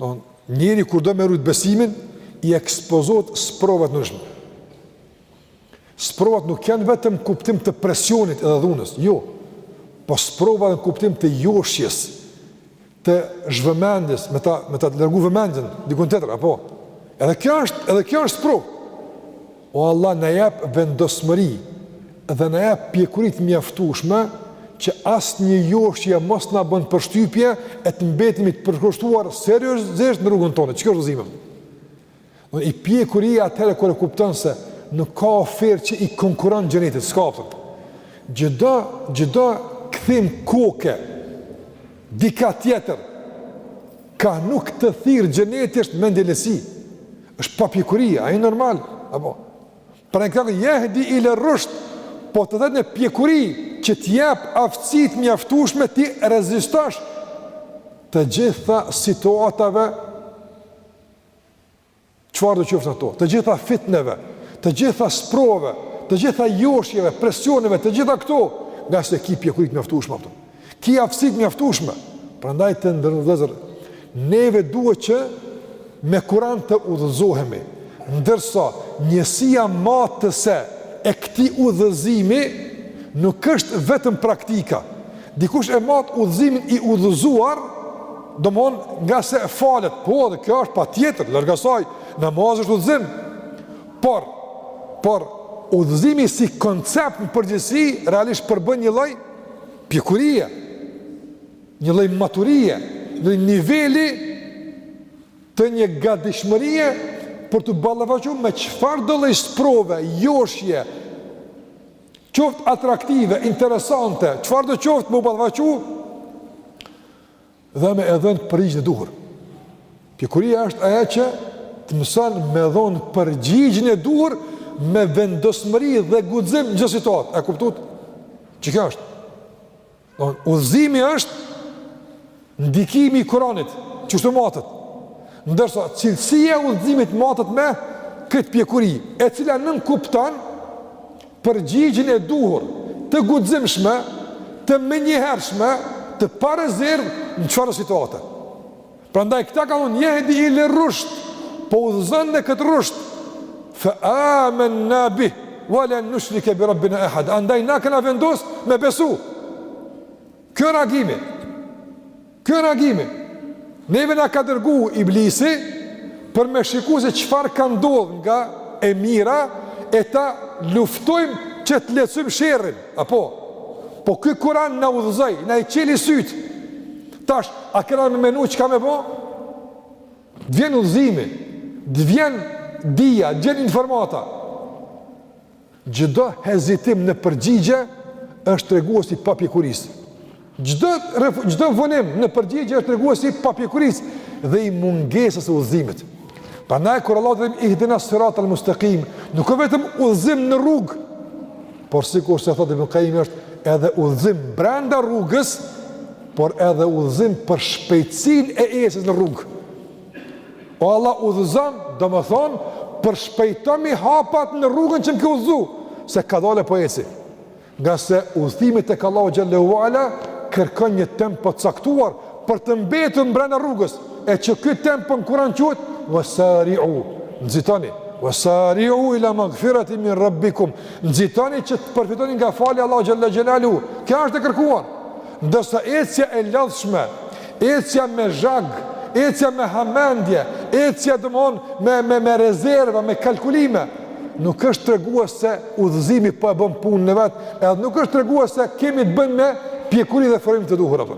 Domethënë njeri kur do me rujt besimin i ekspozohet sprovave të ndryshme. Sprovat nuk janë vetëm kuptim të presionit edhe dhunës, jo. Po sprova në kuptim të joshjes, të zhvëmendjes, me ta me ta largu vëmendjen diku tjetër apo. Edhe kjo është, edhe kjo është sprovë. O Allah na jep vendosmëri dhe na jep pjekuri të mjaftueshme që asnjë joshje mos na bën përshtypje e të mbetemi të përkushtuar seriozisht në rrugën tonë. Çka është udhëzimi? Njeri i pjekur është atëherë kur e kupton se nuk ka ofertë që i konkuron xhenetit, s'ka ofertë. Çdo çdo kthim koke dikah tjetër kah nuk të thirr xheneti është mendjelehtësi. Është papjekuri, a është normal, apo. Pra në këtë jehdi ile rrusht, po të thërret në pjekuri që të jep aftësi të mjaftushme t'i rezistosh të gjitha situatave Çfarëdo qofshin ato? Të gjitha fitneve, të gjitha sprovave, të gjitha joshjeve, presioneve, të gjitha këto, ngase ki pjekuri të mjaftushme apo. Ki aftësi të mjaftushme. Prandaj të nderuar vëllezër, neve duhet që me kuran të udhëzohemi. Ndërsa, njësia matëse e këtij udhëzimi nuk është vetëm praktika, Dikush e mat udhëzimin i udhëzuar, domthon ngase falet, po edhe kjo është patjetër, larg asaj, namazi është udhëzim. Por por udhëzimi si koncept në përgjithësi realisht përbën një lloj pjekurie, një lloj maturie, një lloj niveli të një gatishmërie për t'u ballafaqu me çfarëdo lloj sprove, joshje, qoftë atraktive, interesante, çfarëdo qoftë me u ballafaqu dhe me e dhënë përgjigjen e duhur. Pjekuria është ajo që të mëson me dhënë përgjigjen e duhur me vendosmëri dhe guxim në çdo situatë. E kuptuat? Që kjo është Don udhëzimi është ndikimi i Kur'anit, që ashtu matet. Ndërsa cilësia e udhëzimit matet me këtë pjekuri, e cila nënkupton përgjigjen e duhur, të guximshme, të menjëhershme, të parezervë në çfarëdo situate. Prandaj këta kanë thonë, jehdi ile rrushd, po udhëzon në këtë rrushd, fe amenna bih, ve len nushrike bi rabbina ehad, andaj na kena vendos me besu. Ky o reagimi, ky o reagimi, neve na ka dërgu Iblisi, për me shiku se çfarë ka ndodhë nga e mira, e ta luftojmë që të lehtësojmë sherrin, apo, po ky kuran na udhëzoi, na i çeli sytë, Tash, a kena me menu çka me bo? Të vjen udhëzimi, të vjen dija, të vjen informata. Çdo hezitim në përgjigje është tregues i papjekurisë. Çdo, çdo vonim në përgjigje është tregues i papjekurisë dhe i mungesës së udhëzimit. Prandaj kur Allahut i themi ihdina sirat al-mustakim, nuk o vetëm udhëzim në rrugë, Por sikurse thotë Ibn Kajimi është edhe udhëzim brenda rrugës, por edhe udhëzim për shpejtësin e ecjes në rrugë. O Allah udhëzom, domethënë, përshpejtomi hapat në rrugën që më ke udhëzu, se kadale po eci. Ngase udhëtimi tek Allahu xhel-le ue ala, kërkon një tempo caktuar, për të mbetur mbrenda rrugës, e që ky tempo në Kur'an quhet wasari'u, nxitoni, wasari'u ila maghfirati min rabbikum, nxitoni që të përfitoni nga falja e Allahu xhalla xhelalu. Kjo është e kërkuar. Ndërsa ecja e ngadalshme, ecja me zhag, ecja me hamendje, ecja domthon me me me rezerva, me kalkulime, nuk është tregues se udhëzimi po e bën punën e vet, edhe nuk është tregues se kemi të bëjmë me pjekuri dhe formim të duhur apo.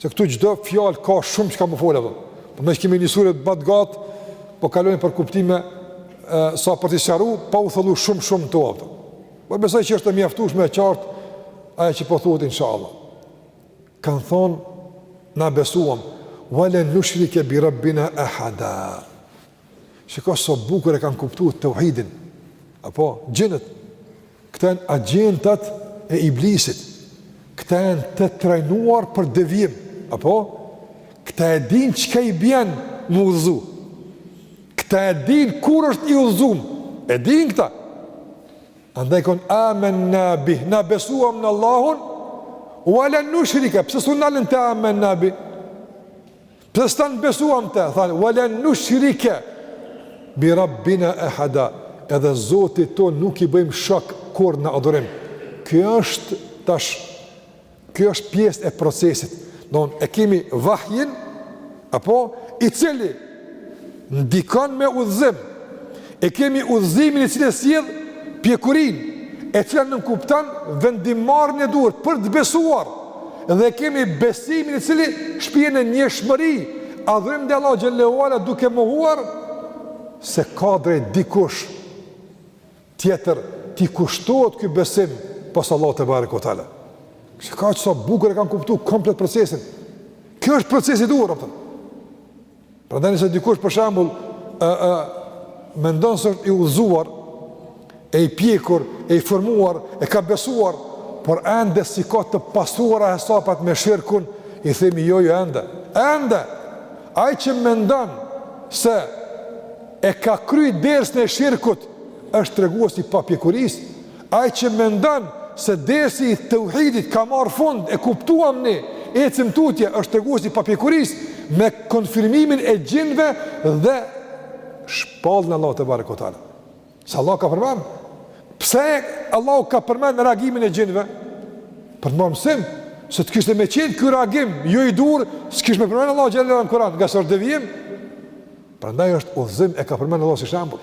Se këtu çdo fjalë ka shumë çka me fol apo. Po meqë kemi një sure bajagi t'gatë, po kalojmë për kuptime e, sa për t'i sqaru, pa u thellu shumë shumë n'to. Po besoj që është mjaftueshëm e qartë ajo që po thuhet inshallah. Kan thon na besuam, "Wala nushrike bi rabbina ahada." Shiko sa bukur e kanë kuptu teuhidin. Apo xhinët këta janë agjentat e iblisit. Këta janë të trajnuar për devijim. Apo këta e dinë çka i bjen me u udhëzu. Këta e dinë kur është i udhëzum. E dinë këta. Andaj thanë amenna bih, na besuam në Allahun. Wala nushrika, pse s'u nalën te amenna bih? Pse s'thanë besuam n'te, thanë, wala nushrike, bi rabbina ahada, edhe Zotit tonë nuk i bëjmë shok kurrë në adhurim. Kjo është tash, kjo është pjesë e procesit. Domethënë, e kemi vahjin, apo, i cili, Ndikon me udhëzim. E kemi udhëzimin i cili e sjell pjekurinë, e cila nënkupton vendimmarrjen e duhur për të besuar dhe kemi besimin i cili shpie në njëshmëri adhurimi ndaj Allahu xhelle ue ala duke mohuar se ka drejt dikush tjetër t'i kushtohet ky besim pas Allahu tebareke ue teala. Shih ka që sa bukur e kanë kuptu komplet procesin. Ky është procesi i duhur apo? Prandaj nëse dikush për shembull ë ë mendon se është i udhëzuar, e i pjekur, e i formuar, e ka besuar, por ende s'i ka të pastruara hesapat me shirkun, i themi jo, jo ende. Ende ai që mendon se e ka kry dersin e shirkut është tregues i papjekurisë. Ai që mendon se dersi i teuhidit ka marrë fund, e kuptuam ne, ecim tutje, është tregues i papjekurisë me konfirmimin e xhinëve dhe shpallën e Allahut tebareke ue teala. Se Allahu e ka përmend. Pse Allahu e ka përmend reagimin e xhinëve? Për të marrë mësim, se të kishte me qenë ky reagim, jo i duhur, s'kish me përmend Allahu xhelle ue ala në Kur'an, ngase osht devijim. Prandaj është udhëzim e ka përmend Allahu si shembull.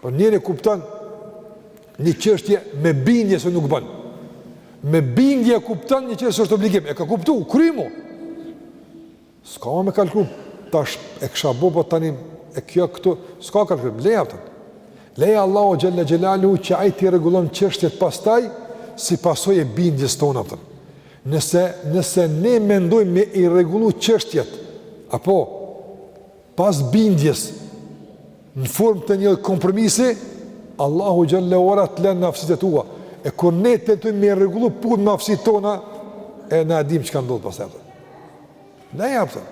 Por njeri e kupton një çështje me bindje se nuk bën. Me bindje e kupton një çështje se është obligim. E ka kuptu, u kry mo. S'ka me kalkulu. Tash e kisha bo po tani e kjo këtu s'ka kalkulim. Leja, kupton. Leja Allahut xhelle xhelaluhu që ai t'i rregullon çështjet pastaj si pasojë e bindjes tonë, kupton. Nëse nëse ne mendojmë me i rregullu çështjet apo pas bindjes në formë të një kompromisi, Allahu xhelle ue ala të lën në aftësitë e tua. E kur ne tentojmë me rregullu punë me aftësitë tona, e ne e dimë çka ndodh pastaj. Ne ja po.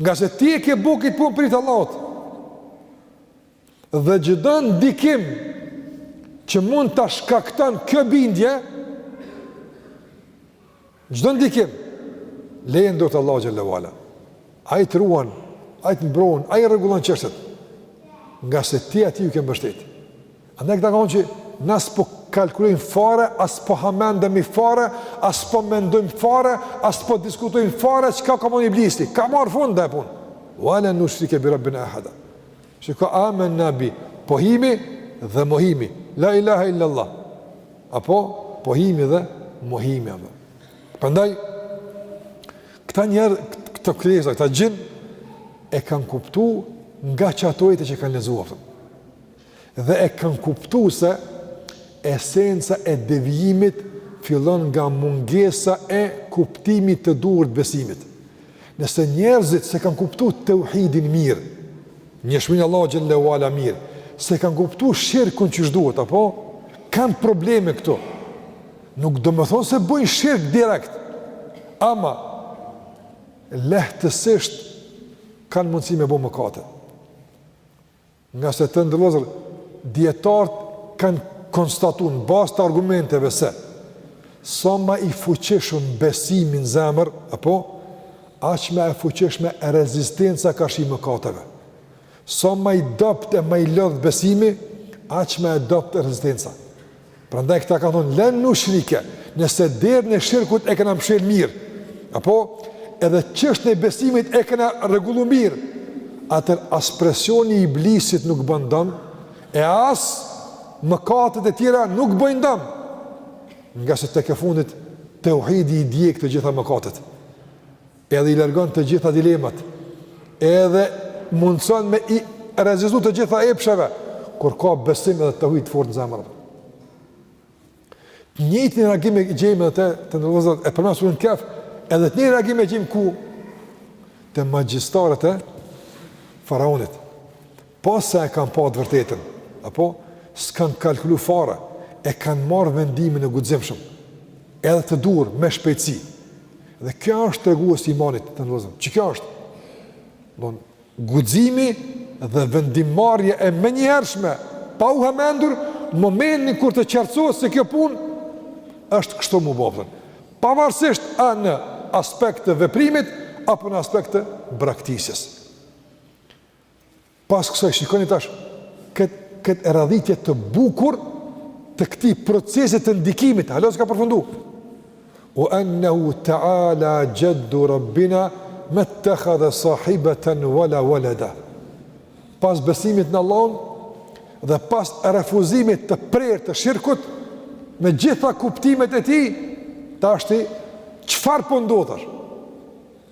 Ngase ti e ke bo kët punë për hir të Allahut. Dhe çdo ndikim që mund ta shkakton kjo bindje, Çdo ndikim, leje në dorë të Allahut xhelle ue ala. Ai të ruan, ai të mbron, ai rregullon çështjet. Ngase ti atij ju ke mbështet. Andaj këta kanë thonë që na as po kalkulojmë fare, as po hamendemi fare, as po mendojmë fare, as po diskutojmë fare çka ka me bo Iblisi. Ka marrë fund ajo punë. Wala nushrike bi rabbina ahada. Shiko amenna bihi pohimi dhe mohimi la ilaha illa allah apo pohimi dhe mohimi apo prandaj këta njerë këto krijesa këta xhin e kanë kuptu nga qato ajete që kanë lexuar dhe e kanë kuptu se esenca e devijimit fillon nga mungesa e kuptimit të duhur të besimit Nëse njerëzit s'e kanë kuptu teuhidin mirë, njëshmërinë e Allahut xhelle ue ala mirë, s'e kanë kuptu shirkun qysh duhet apo kanë probleme këtu. Nuk do të thotë se bëjnë shirk direkt, ama lehtësisht kanë mundësi me bo mëkate. Ngase të nderuar vëllezër, dijetarët kanë konstatu në bazë të argumenteve se, sa ma i fuqishëm besimi në zemër, apo, aq ma e fuqishme rezistenca karshi mëkateve. Sa ma i dobët e ma i lodhët besimi, aq ma e dobët rezistenca. Prandaj këta kanë thonë, len nushrike, nëse derën e shirkut e kena mshel mirë, apo edhe çështjen e besimit e kena rregullu mirë, atëherë as presioni i Iblisit nuk bën dam, e as mëkatet e tjera nuk bëjnë dam, ngase tek e fundit, teuhidi i djeg të gjitha mëkatet. Edhe i largon të gjitha dilemat. Edhe mundson me i rezistu të gjitha epsheve, kur ka besim edhe teuhid të fortë në zemër. Të njëjtin reagim e gjejmë edhe te, te njerëzit e përmendur në suren Kehf, edhe të njëjtin reagim e gjejmë ku, te magjistarët e faraonit. Pasi e kanë pa të vërtetën, apo s'kanë kalkulu fare, e kanë marrë vendimin e guximshëm, edhe të duhur, me shpejtësi. Dhe kjo është tregues i imanit, të nderuar vëllezër. Qe kjo është. Domethënë, guximi dhe vendimmarrja e menjëhershme, pa u hamendur, n'momentin kur të qartësohet se kjo punë është kështu m'u bo, pra. Pavarësisht a në aspekt të veprimit, apo në aspekt të braktisjes. Pas kësaj shikoni tash këtë këtë radhitje të bukur të këtij procesi të ndikimit, hala s'ka përfundu. Wa annahu ta'ala jaddu rabbina mattakhadha sahibatan wala walada. Pas besimit në Allahun dhe pas refuzimit të prerë të shirkut me gjitha kuptimet e tij, tashti çfarë po ndodh?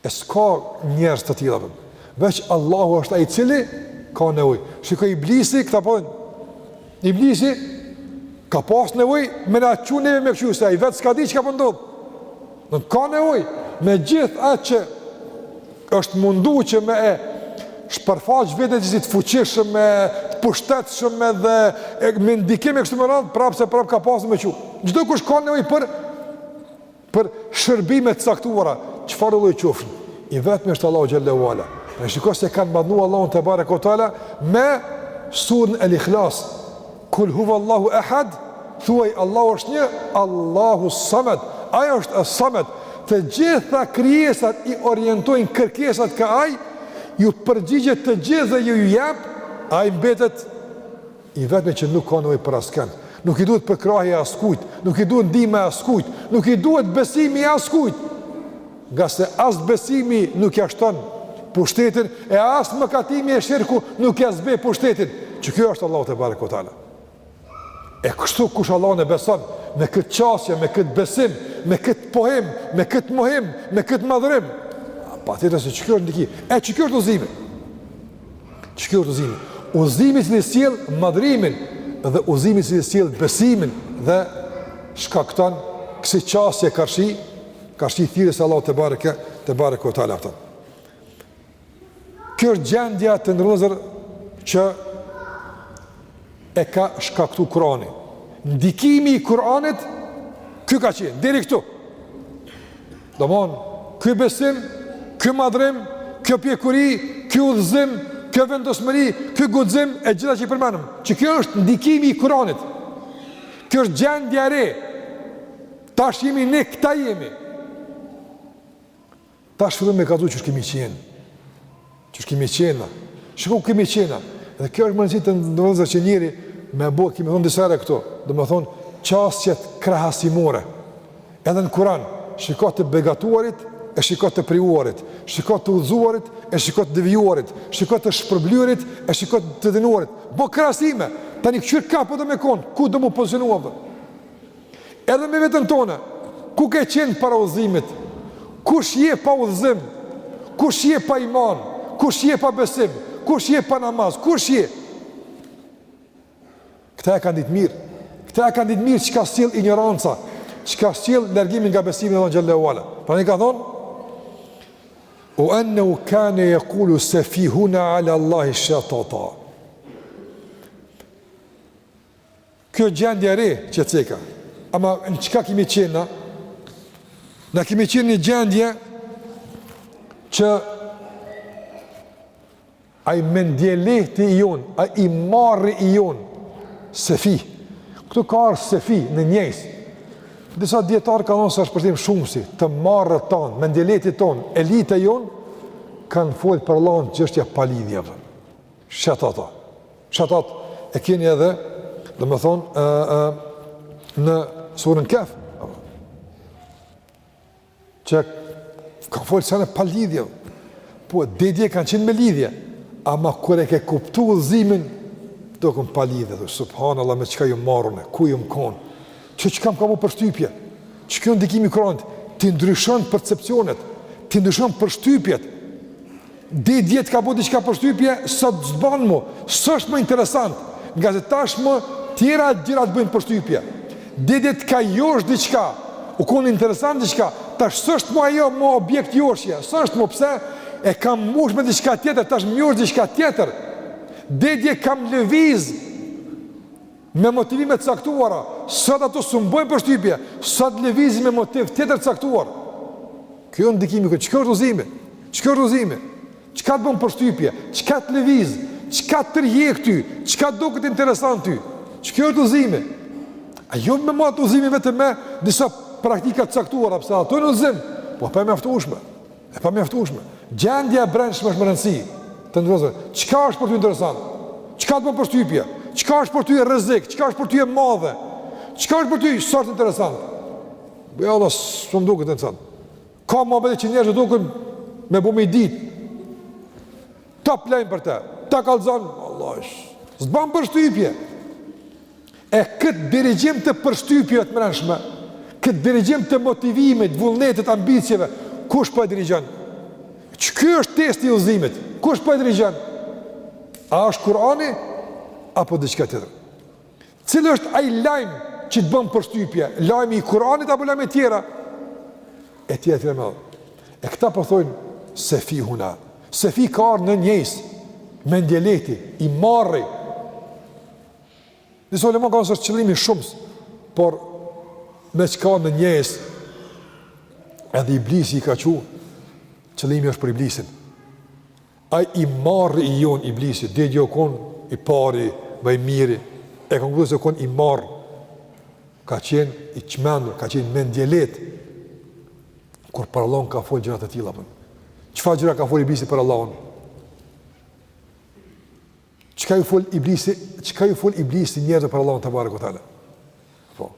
E s'ka njerëz të tillë, vlla. Veç Allahu është ai i cili ka nevojë. Shiko Iblisi, këta po thonë. Iblisi ka pas nevojë me na çu neve me kqyr se ai vetë s'ka di çka po ndodh. Domethënë ka nevojë me gjithë atë që është mundu që me e shpërfaq veten që si të fuqishëm e të pushtetshëm edhe me ndikim e kështu me radhë prapëseprap ka pas me çu. Çdokush ka nevojë për për shërbime të caktuara, çfarë lloji qofshin. I vetmi është Allahu xhelle ue ala. E shiko si e kanë madhëru Allahun tebareke ue teala me surën El Ikhlas. Kul huwa Allahu ahad, thuaj Allahu është një, Allahu samad. Ai është as samad. Të gjitha krijesat i orientojnë kërkesat ka ai, ju përgjigjet të gjithë dhe ju jep, ai mbetet I vetmi që nuk ka nevojë për askënd. Nuk i duhet përkrahje e askujt, nuk i duhet ndihma e askujt, nuk i duhet besimi i askujt. Ngase as besimi nuk ia shton pushtetin e as mëkatimi e shirku nuk ia zbeh pushtetin. Qe ky është Allahu tebareke ue teala. E kështu kush Allahun e beson me këtë qasje, me këtë besim, me këtë pohim, me këtë mohim, me këtë madhrim, patjetër se qekjo është ndikimi. E qeky është udhëzimi. Qeky është udhëzimi. Udhëzimi i cili sjell madhrimin dhe udhëzimi i cili sjell besimin dhe shkakton kësi qasje karshi, karshi thirrjes së Allahut tebareke, tebareke ue teala. Kjo është gjendja të nderuar vëllezër që e ka shkaktu Kurani. Ndikimi i Kuranit ky ka qenë, deri këtu. Domethënë, ky besim, ky madhrim, kjo pjekuri, ky udhëzim, kjo vendosmëri, ky guxim e gjithë që i përmendëm. Qe ky është ndikimi i Kuranit. Kjo është gjendja e re. Tash jemi ne, këta jemi. Tash fillojnë me kallëzu qysh kemi qenë. Qysh kemi qenë. Shiko ku kemi qenë. Dhe kjo është me rëndësi, të nderum vllazën, që njeri me bo, kemi thënë disa herë këtu. Domethënë qasjet krahasimore. Edhe në Kur'an, shiko të begatuarit e shiko të privuarit, shiko të udhëzuarit e shiko të devijuarit, shiko të shpërblyerit e shiko të dënuarit. Bo krahasime. Tani kqyre ka po do me kon? Ku do m'u pozicionu? Edhe me veten tone, ku ke qenë para udhëzimit? Kush je pa udhëzim? Kush je pa iman? Kush je pa besim? Kush je pa namaz? Kush je? Këta e kanë ditë mirë. Këta e kanë ditë mirë çka sjell injoranca, çka sjell largimi nga besimi në Allahun xhel-le ue ala. Prandaj ka thonë Ue ennehu kane jekulu sefihuna alallahi shatata. Kjo gjendje e re që ceka, ama çka kemi qenë na? Na kemi qenë një gjendje që ai mendjelehti i jonë, ai i marri i jonë, sefih. Këtu ka ardh sefih në njëjës. Disa dijetarë kanë thonë se është për qëllim shumësi, të marrët tanë, mendjelehtit tonë, elita jonë, kanë folë për Allahun çështje palidhje. Po. Shatata. Shatat e keni edhe, domethonë, e, e, në suren Kehf. Që ka folë sene pa lidhje. Po, dej dje kanë qenë me lidhje. Ama kur e ke kuptu udhëzimin, doken pa lidhje. Dhe, subhanallah, me çka jom marrë unë, ku jom konë. Çka m'ka bo përshtypje? Qiky o ndikimi i Kur'anit. T'i ndryshon percepcionet, t'i ndryshon përshtypjet. Dej dje të ka bo diçka përshtypje, sot s'bon mo, s'është më interesant, ngase tashmë tjera gjëra të bëjnë përshtypje. Dej dje të ka josh diçka, u konë interesant diçka, tash s'është më ajo më objekt joshje, s'është më, pse, e kam mush me diçka tjetër, tash më josh diçka tjetër. Dej dje kam lëviz, me motivime të caktuara, sot ato s'um bojnë përshtypje, sot lëvizi me motiv tjetër të caktuar. Ky është ndikimi, qikjo është udhëzimi. Qikjo është udhëzimi. Çka të bën përshtypje? Çka të lëviz? Çka të tërhjek ty? Çka të duket interesant ty? Qikjo është udhëzimi. A jo me mat udhëzimin vetëm me disa praktika të caktuara, pse ato në udhëzim? Po pamjaftueshme. E pamjaftueshme. Gjendja e brendshme është me rëndësi, të nderum vllazën, çka është për ty interesant? Çka të bon përshtypje? Çka është për ty rrezik? Çka është për ty e madhe? Çka është për ty, s'është interesant? Jo, vallah, s'më duket interesant. Ka muhabete që njerëzve duken me bo me i dit. Ta plejnë për te. Ta kallëzon, vallah, s'të bon përshtypje. E këtë dirigjim të përshtypjeve të mrenshme, këtë dirigjim të motivimit, vullnetit, ambicjeve, kush po e dirigjon? Qeky është testi i udhëzimit? Kush po e dirigjon? A është Kurani apo diçka tjetër? Cili është ai lajm që të bën përshtypje? Lajmi i Kuranit apo lajme tjera? E tjera tjera me dhëtë. E këta po thonë sefihuna. Sefih ka ardhë në njëjës, mendjelehti, i marri. Disa ulema kanë thënë është qëllimi shumës, por meqë ka në njëjës, edhe Iblisi i ka çu, qëllimi është për Iblisin. Ai i marri i jonë Iblisi, deri dje u kon i pari, më i miri, e konkluzë se u kon i marrë, ka qenë i çmendur, ka qenë mendjelehtë, kur për Allahun ka folë gjëra të tilla, po. Çfarë gjëra ka folë Iblisi për Allahun? Çka ju fol Iblisi, çka ju fol Iblisi njerëzve për Allahun tebareke ue teala. Po.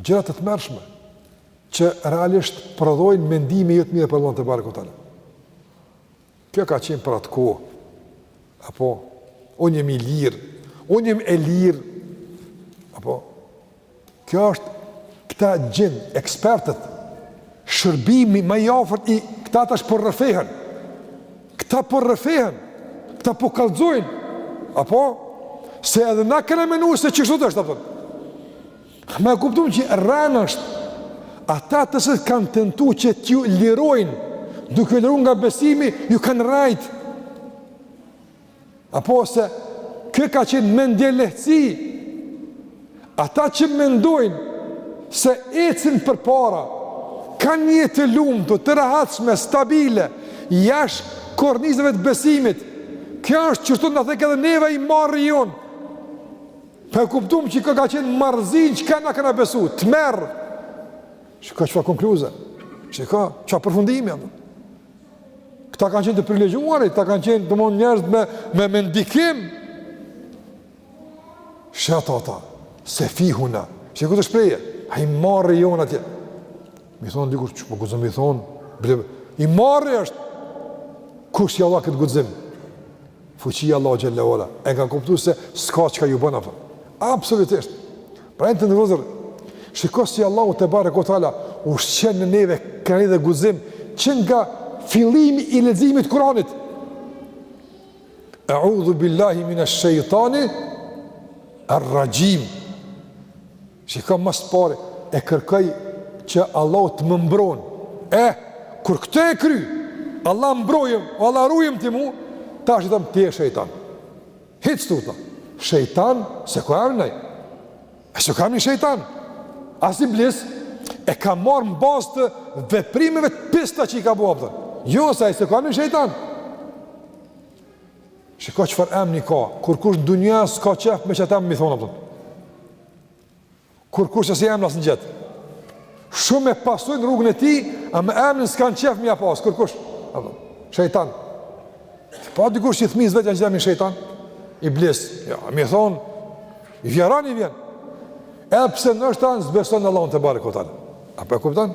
Gjëra të tmerrshme që realisht prodhojnë mendime jo të mira për Allahun tebareke ue teala. Kjo ka qenë për atë kohë. Apo unë jam i lirë, unë jam e lirë. Apo Kjo është këta xhin, ekspertët, shërbimi më i afërt i këta tash po rrëfehen. Këta po rrëfehen. Këta po kallxojnë. Apo se edhe na kena menu se qeshtu është apo. Ama e kuptuam që rren është. Ata të se kanë tentu që t'ju lirojnë, duke ju liru nga besimi, ju kanë rrejt. Apo se kjo ka qenë mendjelehtësi. Ata që mendojnë se ecin përpara, kanë jetë të lumtur, të rahatshme, stabile, jashtë kornizave të besimit. Kjo është qeshtu na thojke edhe neve i marri jonë. Po e kuptum që ka qenë marrëzi çka na kena besu, tmerr. Shiko çfarë konkluze? Shiko çfarë përfundimi? Këta kanë qenë të privilegjuarit, këta kanë qenë domethënë njerëz me, me, me ndikim. Se ata, sefihuna, qe këtë shprehje, ai i marri i jonë atje. M'i thonë dikur, që po guzon m'i thonë, i marri është, kush ja dha këtë guxim? Fuqia e Allahut xhel-le ue ala, e kanë kuptu se s'ka çka ju bën apo. Absolutisht. Pra të nderuar vëllezër, shiko si Allahu tebareke ue teala ushqen në neve krenari dhe guxim që nga fillimi i leximit të Kuranit. A'udhu billahi minash shaitani ar-rajim. Shiko ma së pari e kërkoj që Allahu t'më mbron. E kur këto e kry, Allah mbrojem, o Allah rujëm ti mu, tash i thom ti je shejtan. Hiç tuta, shejtan s'e ka emnin aj, e s'e ka emnin shejtan, as Iblis, e ka marrë në bazë të veprimeve të pista që i ka bo, a kupton. Jo, se aj s'e ka emnin shejtan. Shiko çfarë emni ka, kurkush në dunja s'ka qef me qat emën me i thonë, a kupton. Kurkush asi emni s'i ngjet. Shumë e pasojnë rrugën e tij, ama emnin s'kanë qef me ja pasë, kurkush. Shejtan. Pa dikush që fmis vet ja ngjet emnin shejtan. Iblis. Jo, me i thonë, i vjen randë i vjen. Edhe pse në është tanë, s'beson në Allahun tebareke ve teala. A po e kupton?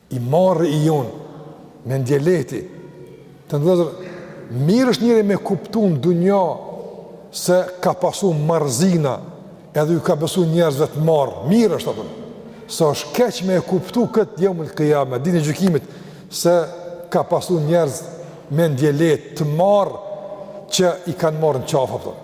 i marri i jonë, me ndje lehtë, të vllezër, mirë është njeri me kuptu në dunja se ka pasu marrëzina edhe ju ka besu njerëzve të marrë, mirë është, a kupton, sa është keq me e kuptu këtë jeumul kijame, ditën e gjykimit, se ka pasu njerëz me ndje lehtë të marrë që i kanë marrë në qafë, a kupton.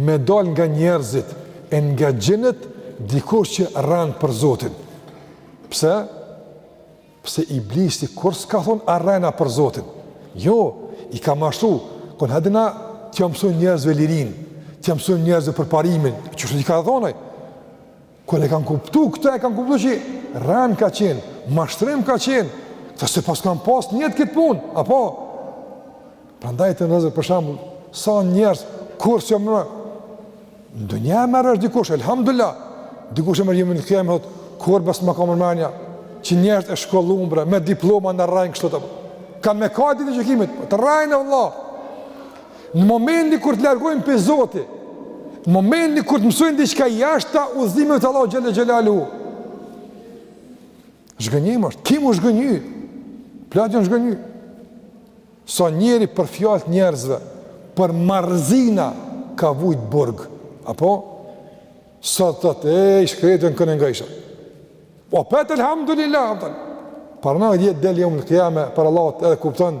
Me dalë nga njerëzit e nga xhinët dikush që rren për Zotin. Pse? Pse Iblisi kurrë s'ka thonë a rrena për Zotin. Jo, i ka mashtru, ka thonë hajdeni t'ja msoj njerëzve lirinë, t'ja msoj njerëzve përparimin, qështu i ka thonë aj. Kur e kanë kuptu këta, e kanë kuptu që rrenë ka qenë, mashtrim ka qenë. Këta s'e paskan pas njet këtë punë, a po? Prandaj të vllezër për shambull, sa njerëz, kurse në... Në dunja e merr vesh dikush, elhamdulilah, dikush e merr jeumul kijame, thot, kurrë s'ma ka marrë menja, që njerëz t'shkollum bre, me diploma na rrejnë kështu të të... Kanë me ka ditë e gjykimit, të rrejnë e vëlla, Në momentin kur të largojnë pe Zoti, në momentin kur të mësojnë diçka jashta udhëzimeve të Allahu xhel-le xhelaluhu. Zhgënjim është, ki me u zhgënjy. Plot janë zhgënjy. Sa njeri për fjalë njerëzve, për marrëzina ka vujt burg. Apo sa të të e i shkretën kënë nga isha. Opet alhamdulillah, për njet del jeumul kijame, para Allahut edhe kupton,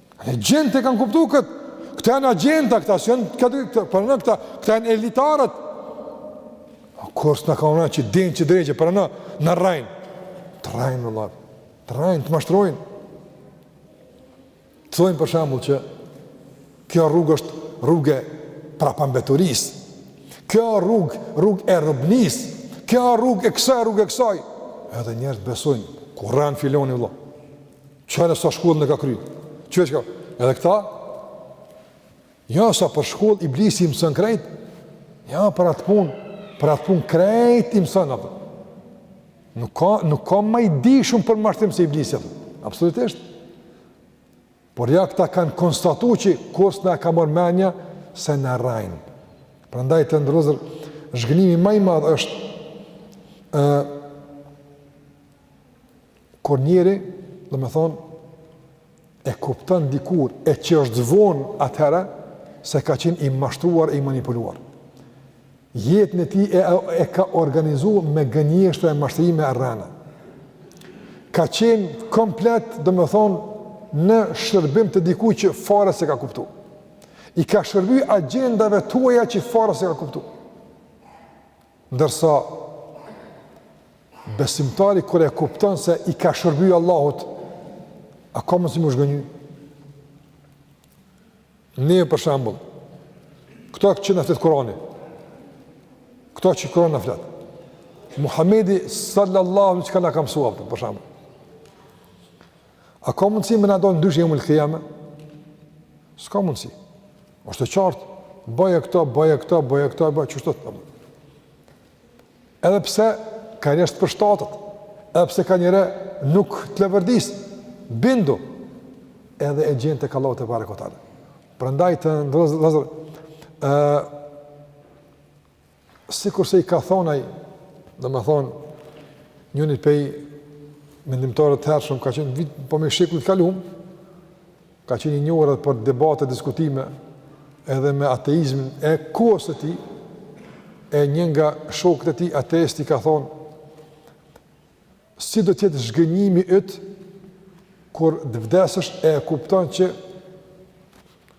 Agjent e kanë kuptu këtë, këta janë agjenta, këta së janë, këta, për në këta, këta janë elitarët. A kurrë s'na ka ra n'men që dreqi, për në, na rrejnë. Të rrejnë, vlla, të rrejnë, të mashtrojnë. Të thojnë për shambull që kjo rrugë është rrugë e prapambeturisë, kjo rrugë, rrugë e robnisë, kjo rrugë e kësaj, rrugë e kësaj. Edhe njerëzit besojnë, kur rren filani, vëlla. Qyre sa shkollën e ka kry? Qyre çka? Edhe këta? Jo ja, sa për shkollë iblisi i mëson krejt. Ja për atë punë, për atë punë krejt i mëson atë. Nuk ka nuk ka ma i di shumë për mashtrim se iblisi atë. Absolutisht. Por ja këta kanë konstatu që kurrsesi na ka marrë menja se na rrain. Prandaj të nderuar zhgënimi më i madh është ë Kur njeri, domethënë, e kupton dikur, e që është vonë atëherë, se ka qenë i mashtruar e i manipuluar. Jetën e tij e, e ka organizu me gënjeshtra e mashtrime e rrëna. Ka qenë komplet, domethënë, në shërbim të dikujt që fare se ka kuptu. I ka shërby agjendave të huaja që fare se ka kuptu. Ndërsa besimtari kur e kupton se i ka shërby Allahut, a ka mundësi m'u zhgënjy? Ne për shembull, këto që na flet Kurani, këto që Kurani na flet. Muhamedi sallallahu alaihi wasallam ka mësuar për shembull. A ka mundësi me na dalë ndryshe jeumul kijame? S'ka mundësi. Osht e qartë, bëje këto, bëje këto, bëje këto, bëje kështu. Edhe pse kanjëherë s'të përshtatet, edhe pse kanjëherë nuk të leverdis, bindu, edhe e gjen te Allahu tebareke ve teala. Prandaj të nderuar, Sikurse i ka thënë ai, domethënë njëni prej mendimtarëve të hershëm ka qenë veç po në shekullin e kalum, ka qenë i njohur për debate, diskutime edhe me ateizmin e kohës së tij. E një nga shokët e tij ateist i ka thonë si do të jetë zhgënjimi yt kur të vdesësh e kupton që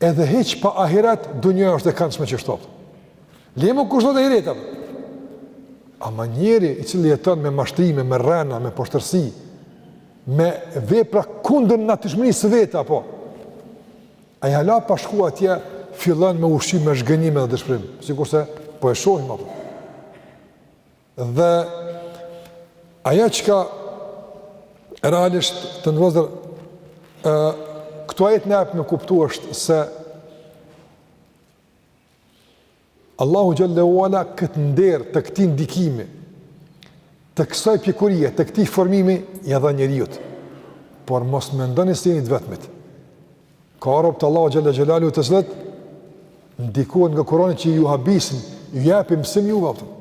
Edhe hiq pa ahiret dunja është e këndshme kështu. Le më kush do te ahireti. Ama njeri i cili jeton me mashtrime, me rrena, me poshtërsi, me vepra kundër natyrshmërisë së vet apo ai hala pa shku atje fillon me ushqim me zhgënjim dhe dëshpërim, sikurse po e shohim apo. Dhe ajo çka realisht të nderuar ë këtu ajet na jep me kuptu është se Allahu xhel-le ue ala kët nder të këtij ndikimi të kësaj pjekurie, të këtij formimi ia dha njeriut. Por mos mendoni se jeni të vetmit. Ka robë të Allahu xhalla xhelalu të cilët ndikohen nga Kurani që ju habisin, ju japim shembuj a kupton.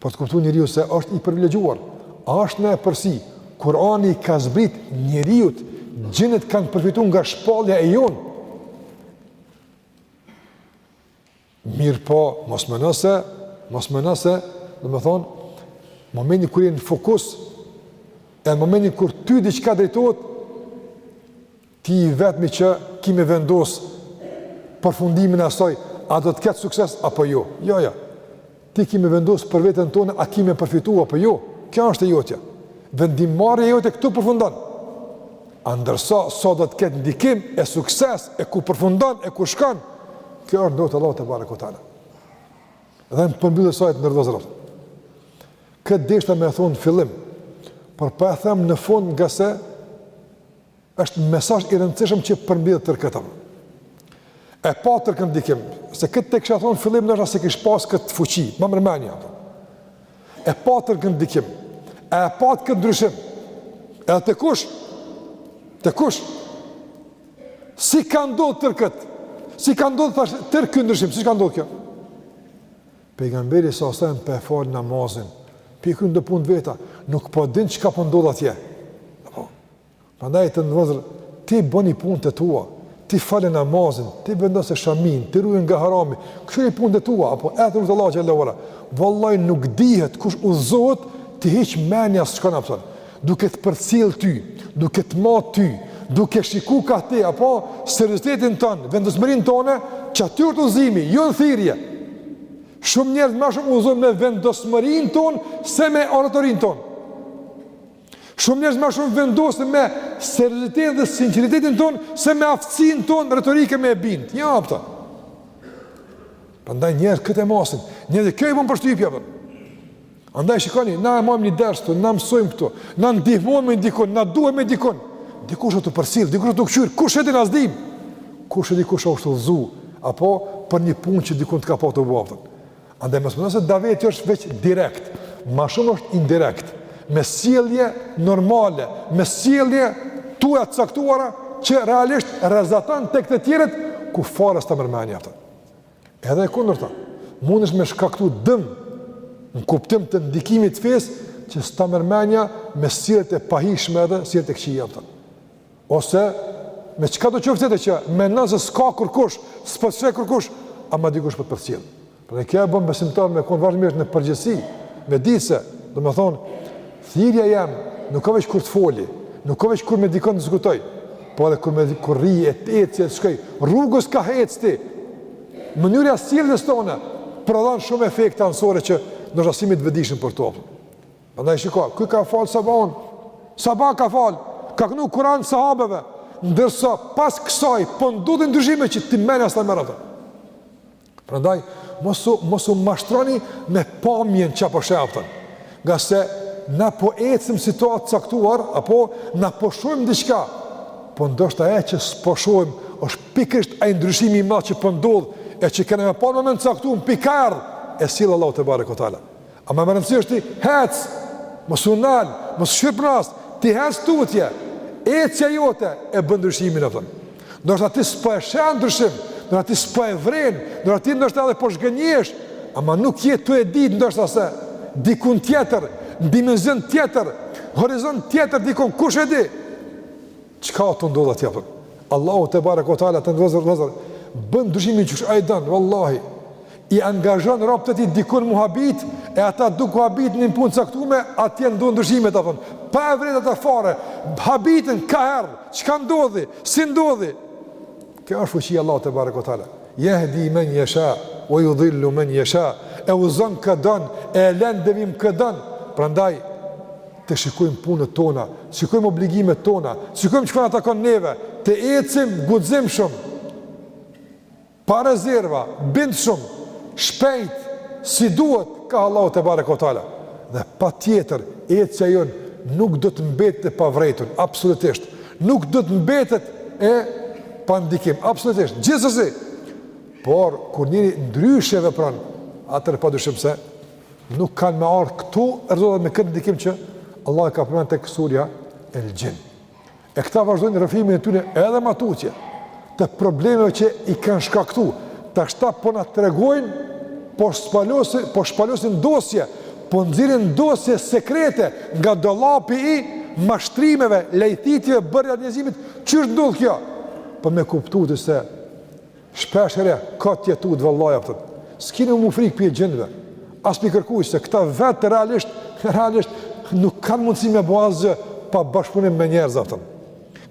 Por të kuptu njeriu se është i privilegjuar, është në epërsi. Kurani ka zbrit njeriut, xhinët kanë përfitu nga shpallja e jonë. Mirëpo, mos meno se, mos meno se, domethonë, momentin kur je në fokus, edhe momentin kur ty diçka drejtohet, ti i vetmi që ki me vendosë përfundimin e asoj, a do të ketë sukses, apo jo, jo, jo. Ti ki me vendosë për veten tonde a ki me përfitu apo jo, kjo është e jotja. Vendimmarrja jote këtu përfundon. A ndërsa sa do të ketë ndikim e sukses e ku përfundon e ku shkon, kjo është n'dorë t'Allahut tebareke ue teala. Dhe në përmbyllje të saj të nderuar vëllezër. Këtë deshta me e thonë fillim, por po e them në fund nga se Është një mesazh i rëndësishëm që përmbyll tërë këtë. E pa tërë këtë ndikim, se këtë të kisha thonë fillim ndoshta s'e kish pas këtë fuqi, ma merr menja. E pa tërë këtë ndikim, e pa këtë ndryshim, edhe te kush, te kush, si ka ndodhë tërë këtë, si ka ndodhë tash tërë ky ndryshim, si ka ndodhë kjo? Pejgamberi salallahu alejhi ve selem po fal namazin, po i kqyr punët e veta, nuk po din çka po ndodhë atje, Prandaj të nderuar vëllezër, ti boni punët e tua, ti fale namazin, ti vendose shamin, ti ruju nga harami, kqyri punët e tua, apo edhe lute Allahun xhele ve ala. Vallahi nuk dihet kush udhëzohet ti hiç menja s'ta çon a kupton, duke të përcjell ty, duke të mat ty, duke shiku kah ti, apo seriozitetin tond, vendosmërinë tonde, që aty është udhëzimi, jo në thirje. Shumë njerëz ma shumë udhëzohen me vendosmërinë tonde, se me oratorinë tonde. Shumë njerëz ma shumë vendosin me seriozitetin dhe sinqeritetin tond se me aftësinë tonde retorike me e bind. A kupton. Prandaj njerëzit këtë e masin, njerëzit kjo i bon përshtypje a kupton? Andaj shikoni, na e marrim një ders këtu, na mësojmë këtu, na ndihmojmë dikon, na duhemi dikon. Dikush asht tu përcjell, dikush asht tu kqyr, kush e di na s'dim. Kush e di kush është udhëzu apo për një punë që dikun të ka pa tu e bo a kupton. Andaj mos mendoni se daveti është veç direkt, ma shumë është indirekt, me sjellje normale, me sjellje tua të caktuara që realisht rrezaton tek të tjerët ku fare s'ta merr menja a kupton. Edhe e kundërta, mundesh me shkaktu dëm në kuptim të ndikimit të fesë që s'ta merr menja me sjelljet e pahijshme edhe sjelljet e këqija a kupton. Ose, me çka do qoftë tjetër që menon se s'ka kurkush, s'po të sheh kurkush, ama dikush po të përcjell. Pra edhe kjo e bën besimtar me konë vazhdimisht në përgjegjësi, me ditë se, domethënë, thirrja jem, nuk ka veç kur të foli, nuk ka veç kur me dikon diskutoj, po edhe kur me kur rri e të eci e të shkoj, rrugës kah eci, mënyra e sjelljes tone prodhon shumë efekte anësore që ndoshta s'jemi të vetëdijshëm për to. Prandaj shiko, ky ka fal sabahun. Sabah ka fal, ka knu Kur'an sahabeve, ndërsa pas kësaj po ndodhin ndryshime që ty menja as ta merr atë. Prandaj mos u mos u mashtroni me pamjen çka po sheh, apton. Nga se na po ecim n'situatë caktuar apo na po shohim diçka, po ndoshta ajo që s'po shohim është pikërisht ai ndryshimi i madh që po ndodh e që kena me pa në moment caktun kur e sjell Allahu tebareke ve teala. Ama me rëndësi është ti hec, mos u nal, mos kqyr pas, ti hec tutje, ecja jote e bën ndryshimin, apton. Ndoshta ti s'po e sheh ndryshimin, ndoshta ti s'po e vren, ndoshta ti ndoshta edhe po zhgënjehesh, ama nuk je tu e ditë ndoshta se dikun tjetër, në dimension tjetër, horizont tjetër dikun, kush e di? Çka â tu ndodh atje, apton? Allahu tebareke ve teala të ndëzër, ndëzër, bën ndryshimin qysh ai don, vallahi, i angazhon robët e tij dikun me u habit e ata duke u habit në një punë caktume, atje ndodhin ndryshime apton. Pa e vrejt ata fare, habiten kaiherë, çka ndodhi, si ndodhi. Kjo është fuqia e Allahut tebareke ve teala. Yahdi men yasha wa yudhillu men yasha. E udhëzon kë don, e len n'devijim kë don. Prandaj të shikojmë punët tona, shikojmë obligimet tona, shikojmë çka na takon neve, të ecim guximshëm. Pa rezerva, bindshëm, shpejt, si duhet, ka Allahu tebareke ve teala. Dhe patjetër, ecja jonë nuk do të mbetet e pavrejtun, absolutisht. Nuk do të mbetet e pa ndikim, absolutisht, gjithsesi. Por, kur njeri ndryshe vepron, atëherë pa dyshim se, nuk kanë me ardhë këto rezultate me këtë ndikim që Allahu e ka përmend tek surja El Xhin. E këta vazhdojnë rrëfimin e tyne edhe ma tutje të problemeve që i kanë shkaktu. Tash ata po na tregojnë, po shpalosin, po shpalosin dosje, po nxjerrin dosje sekrete nga dollapi i mashtrimeve, lajthitjeve bërë njerëzimit. Qysh ndodh kjo? Po me kuptu ti se Shpesh herë ka të jetuar të vëllai, kupton. S'keni më frikë prej xhinve. As prej kërkuj se këta vetë realisht, realisht nuk kanë mundësi me bo asgjë pa bashkëpunim me njerëz, kupton.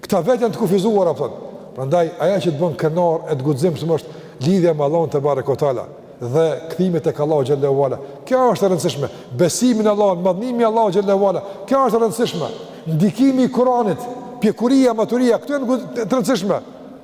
Këta vetë janë të kufizuar, kupton. Prandaj ajo që të bën krenar e të guximshëm është lidhja me Allahun tebareke ue teala dhe kthimi tek Allahu xhele ue ala. Kjo është e rëndësishme. Besimi në Allahun, madhnimi i Allahut xhele ue ala. Kjo është e rëndësishme. Ndikimi i Kuranit, pjekuria, maturia, këto janë të rëndësishme.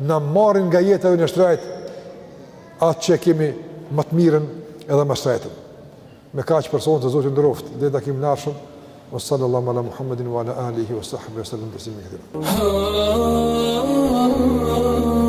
Na marrin nga jeta jonë e shtrejt atë që e kemi më të mirën edhe më shtrejtën. Me ka që personë të zotin dëroft, dhe da kim nërshëm, o sallallahu ala Muhammedin, o ala alihi, o sahbë, o sallallahu ala Muhammedin, o sallallahu ala Muhammedin, o sallallahu ala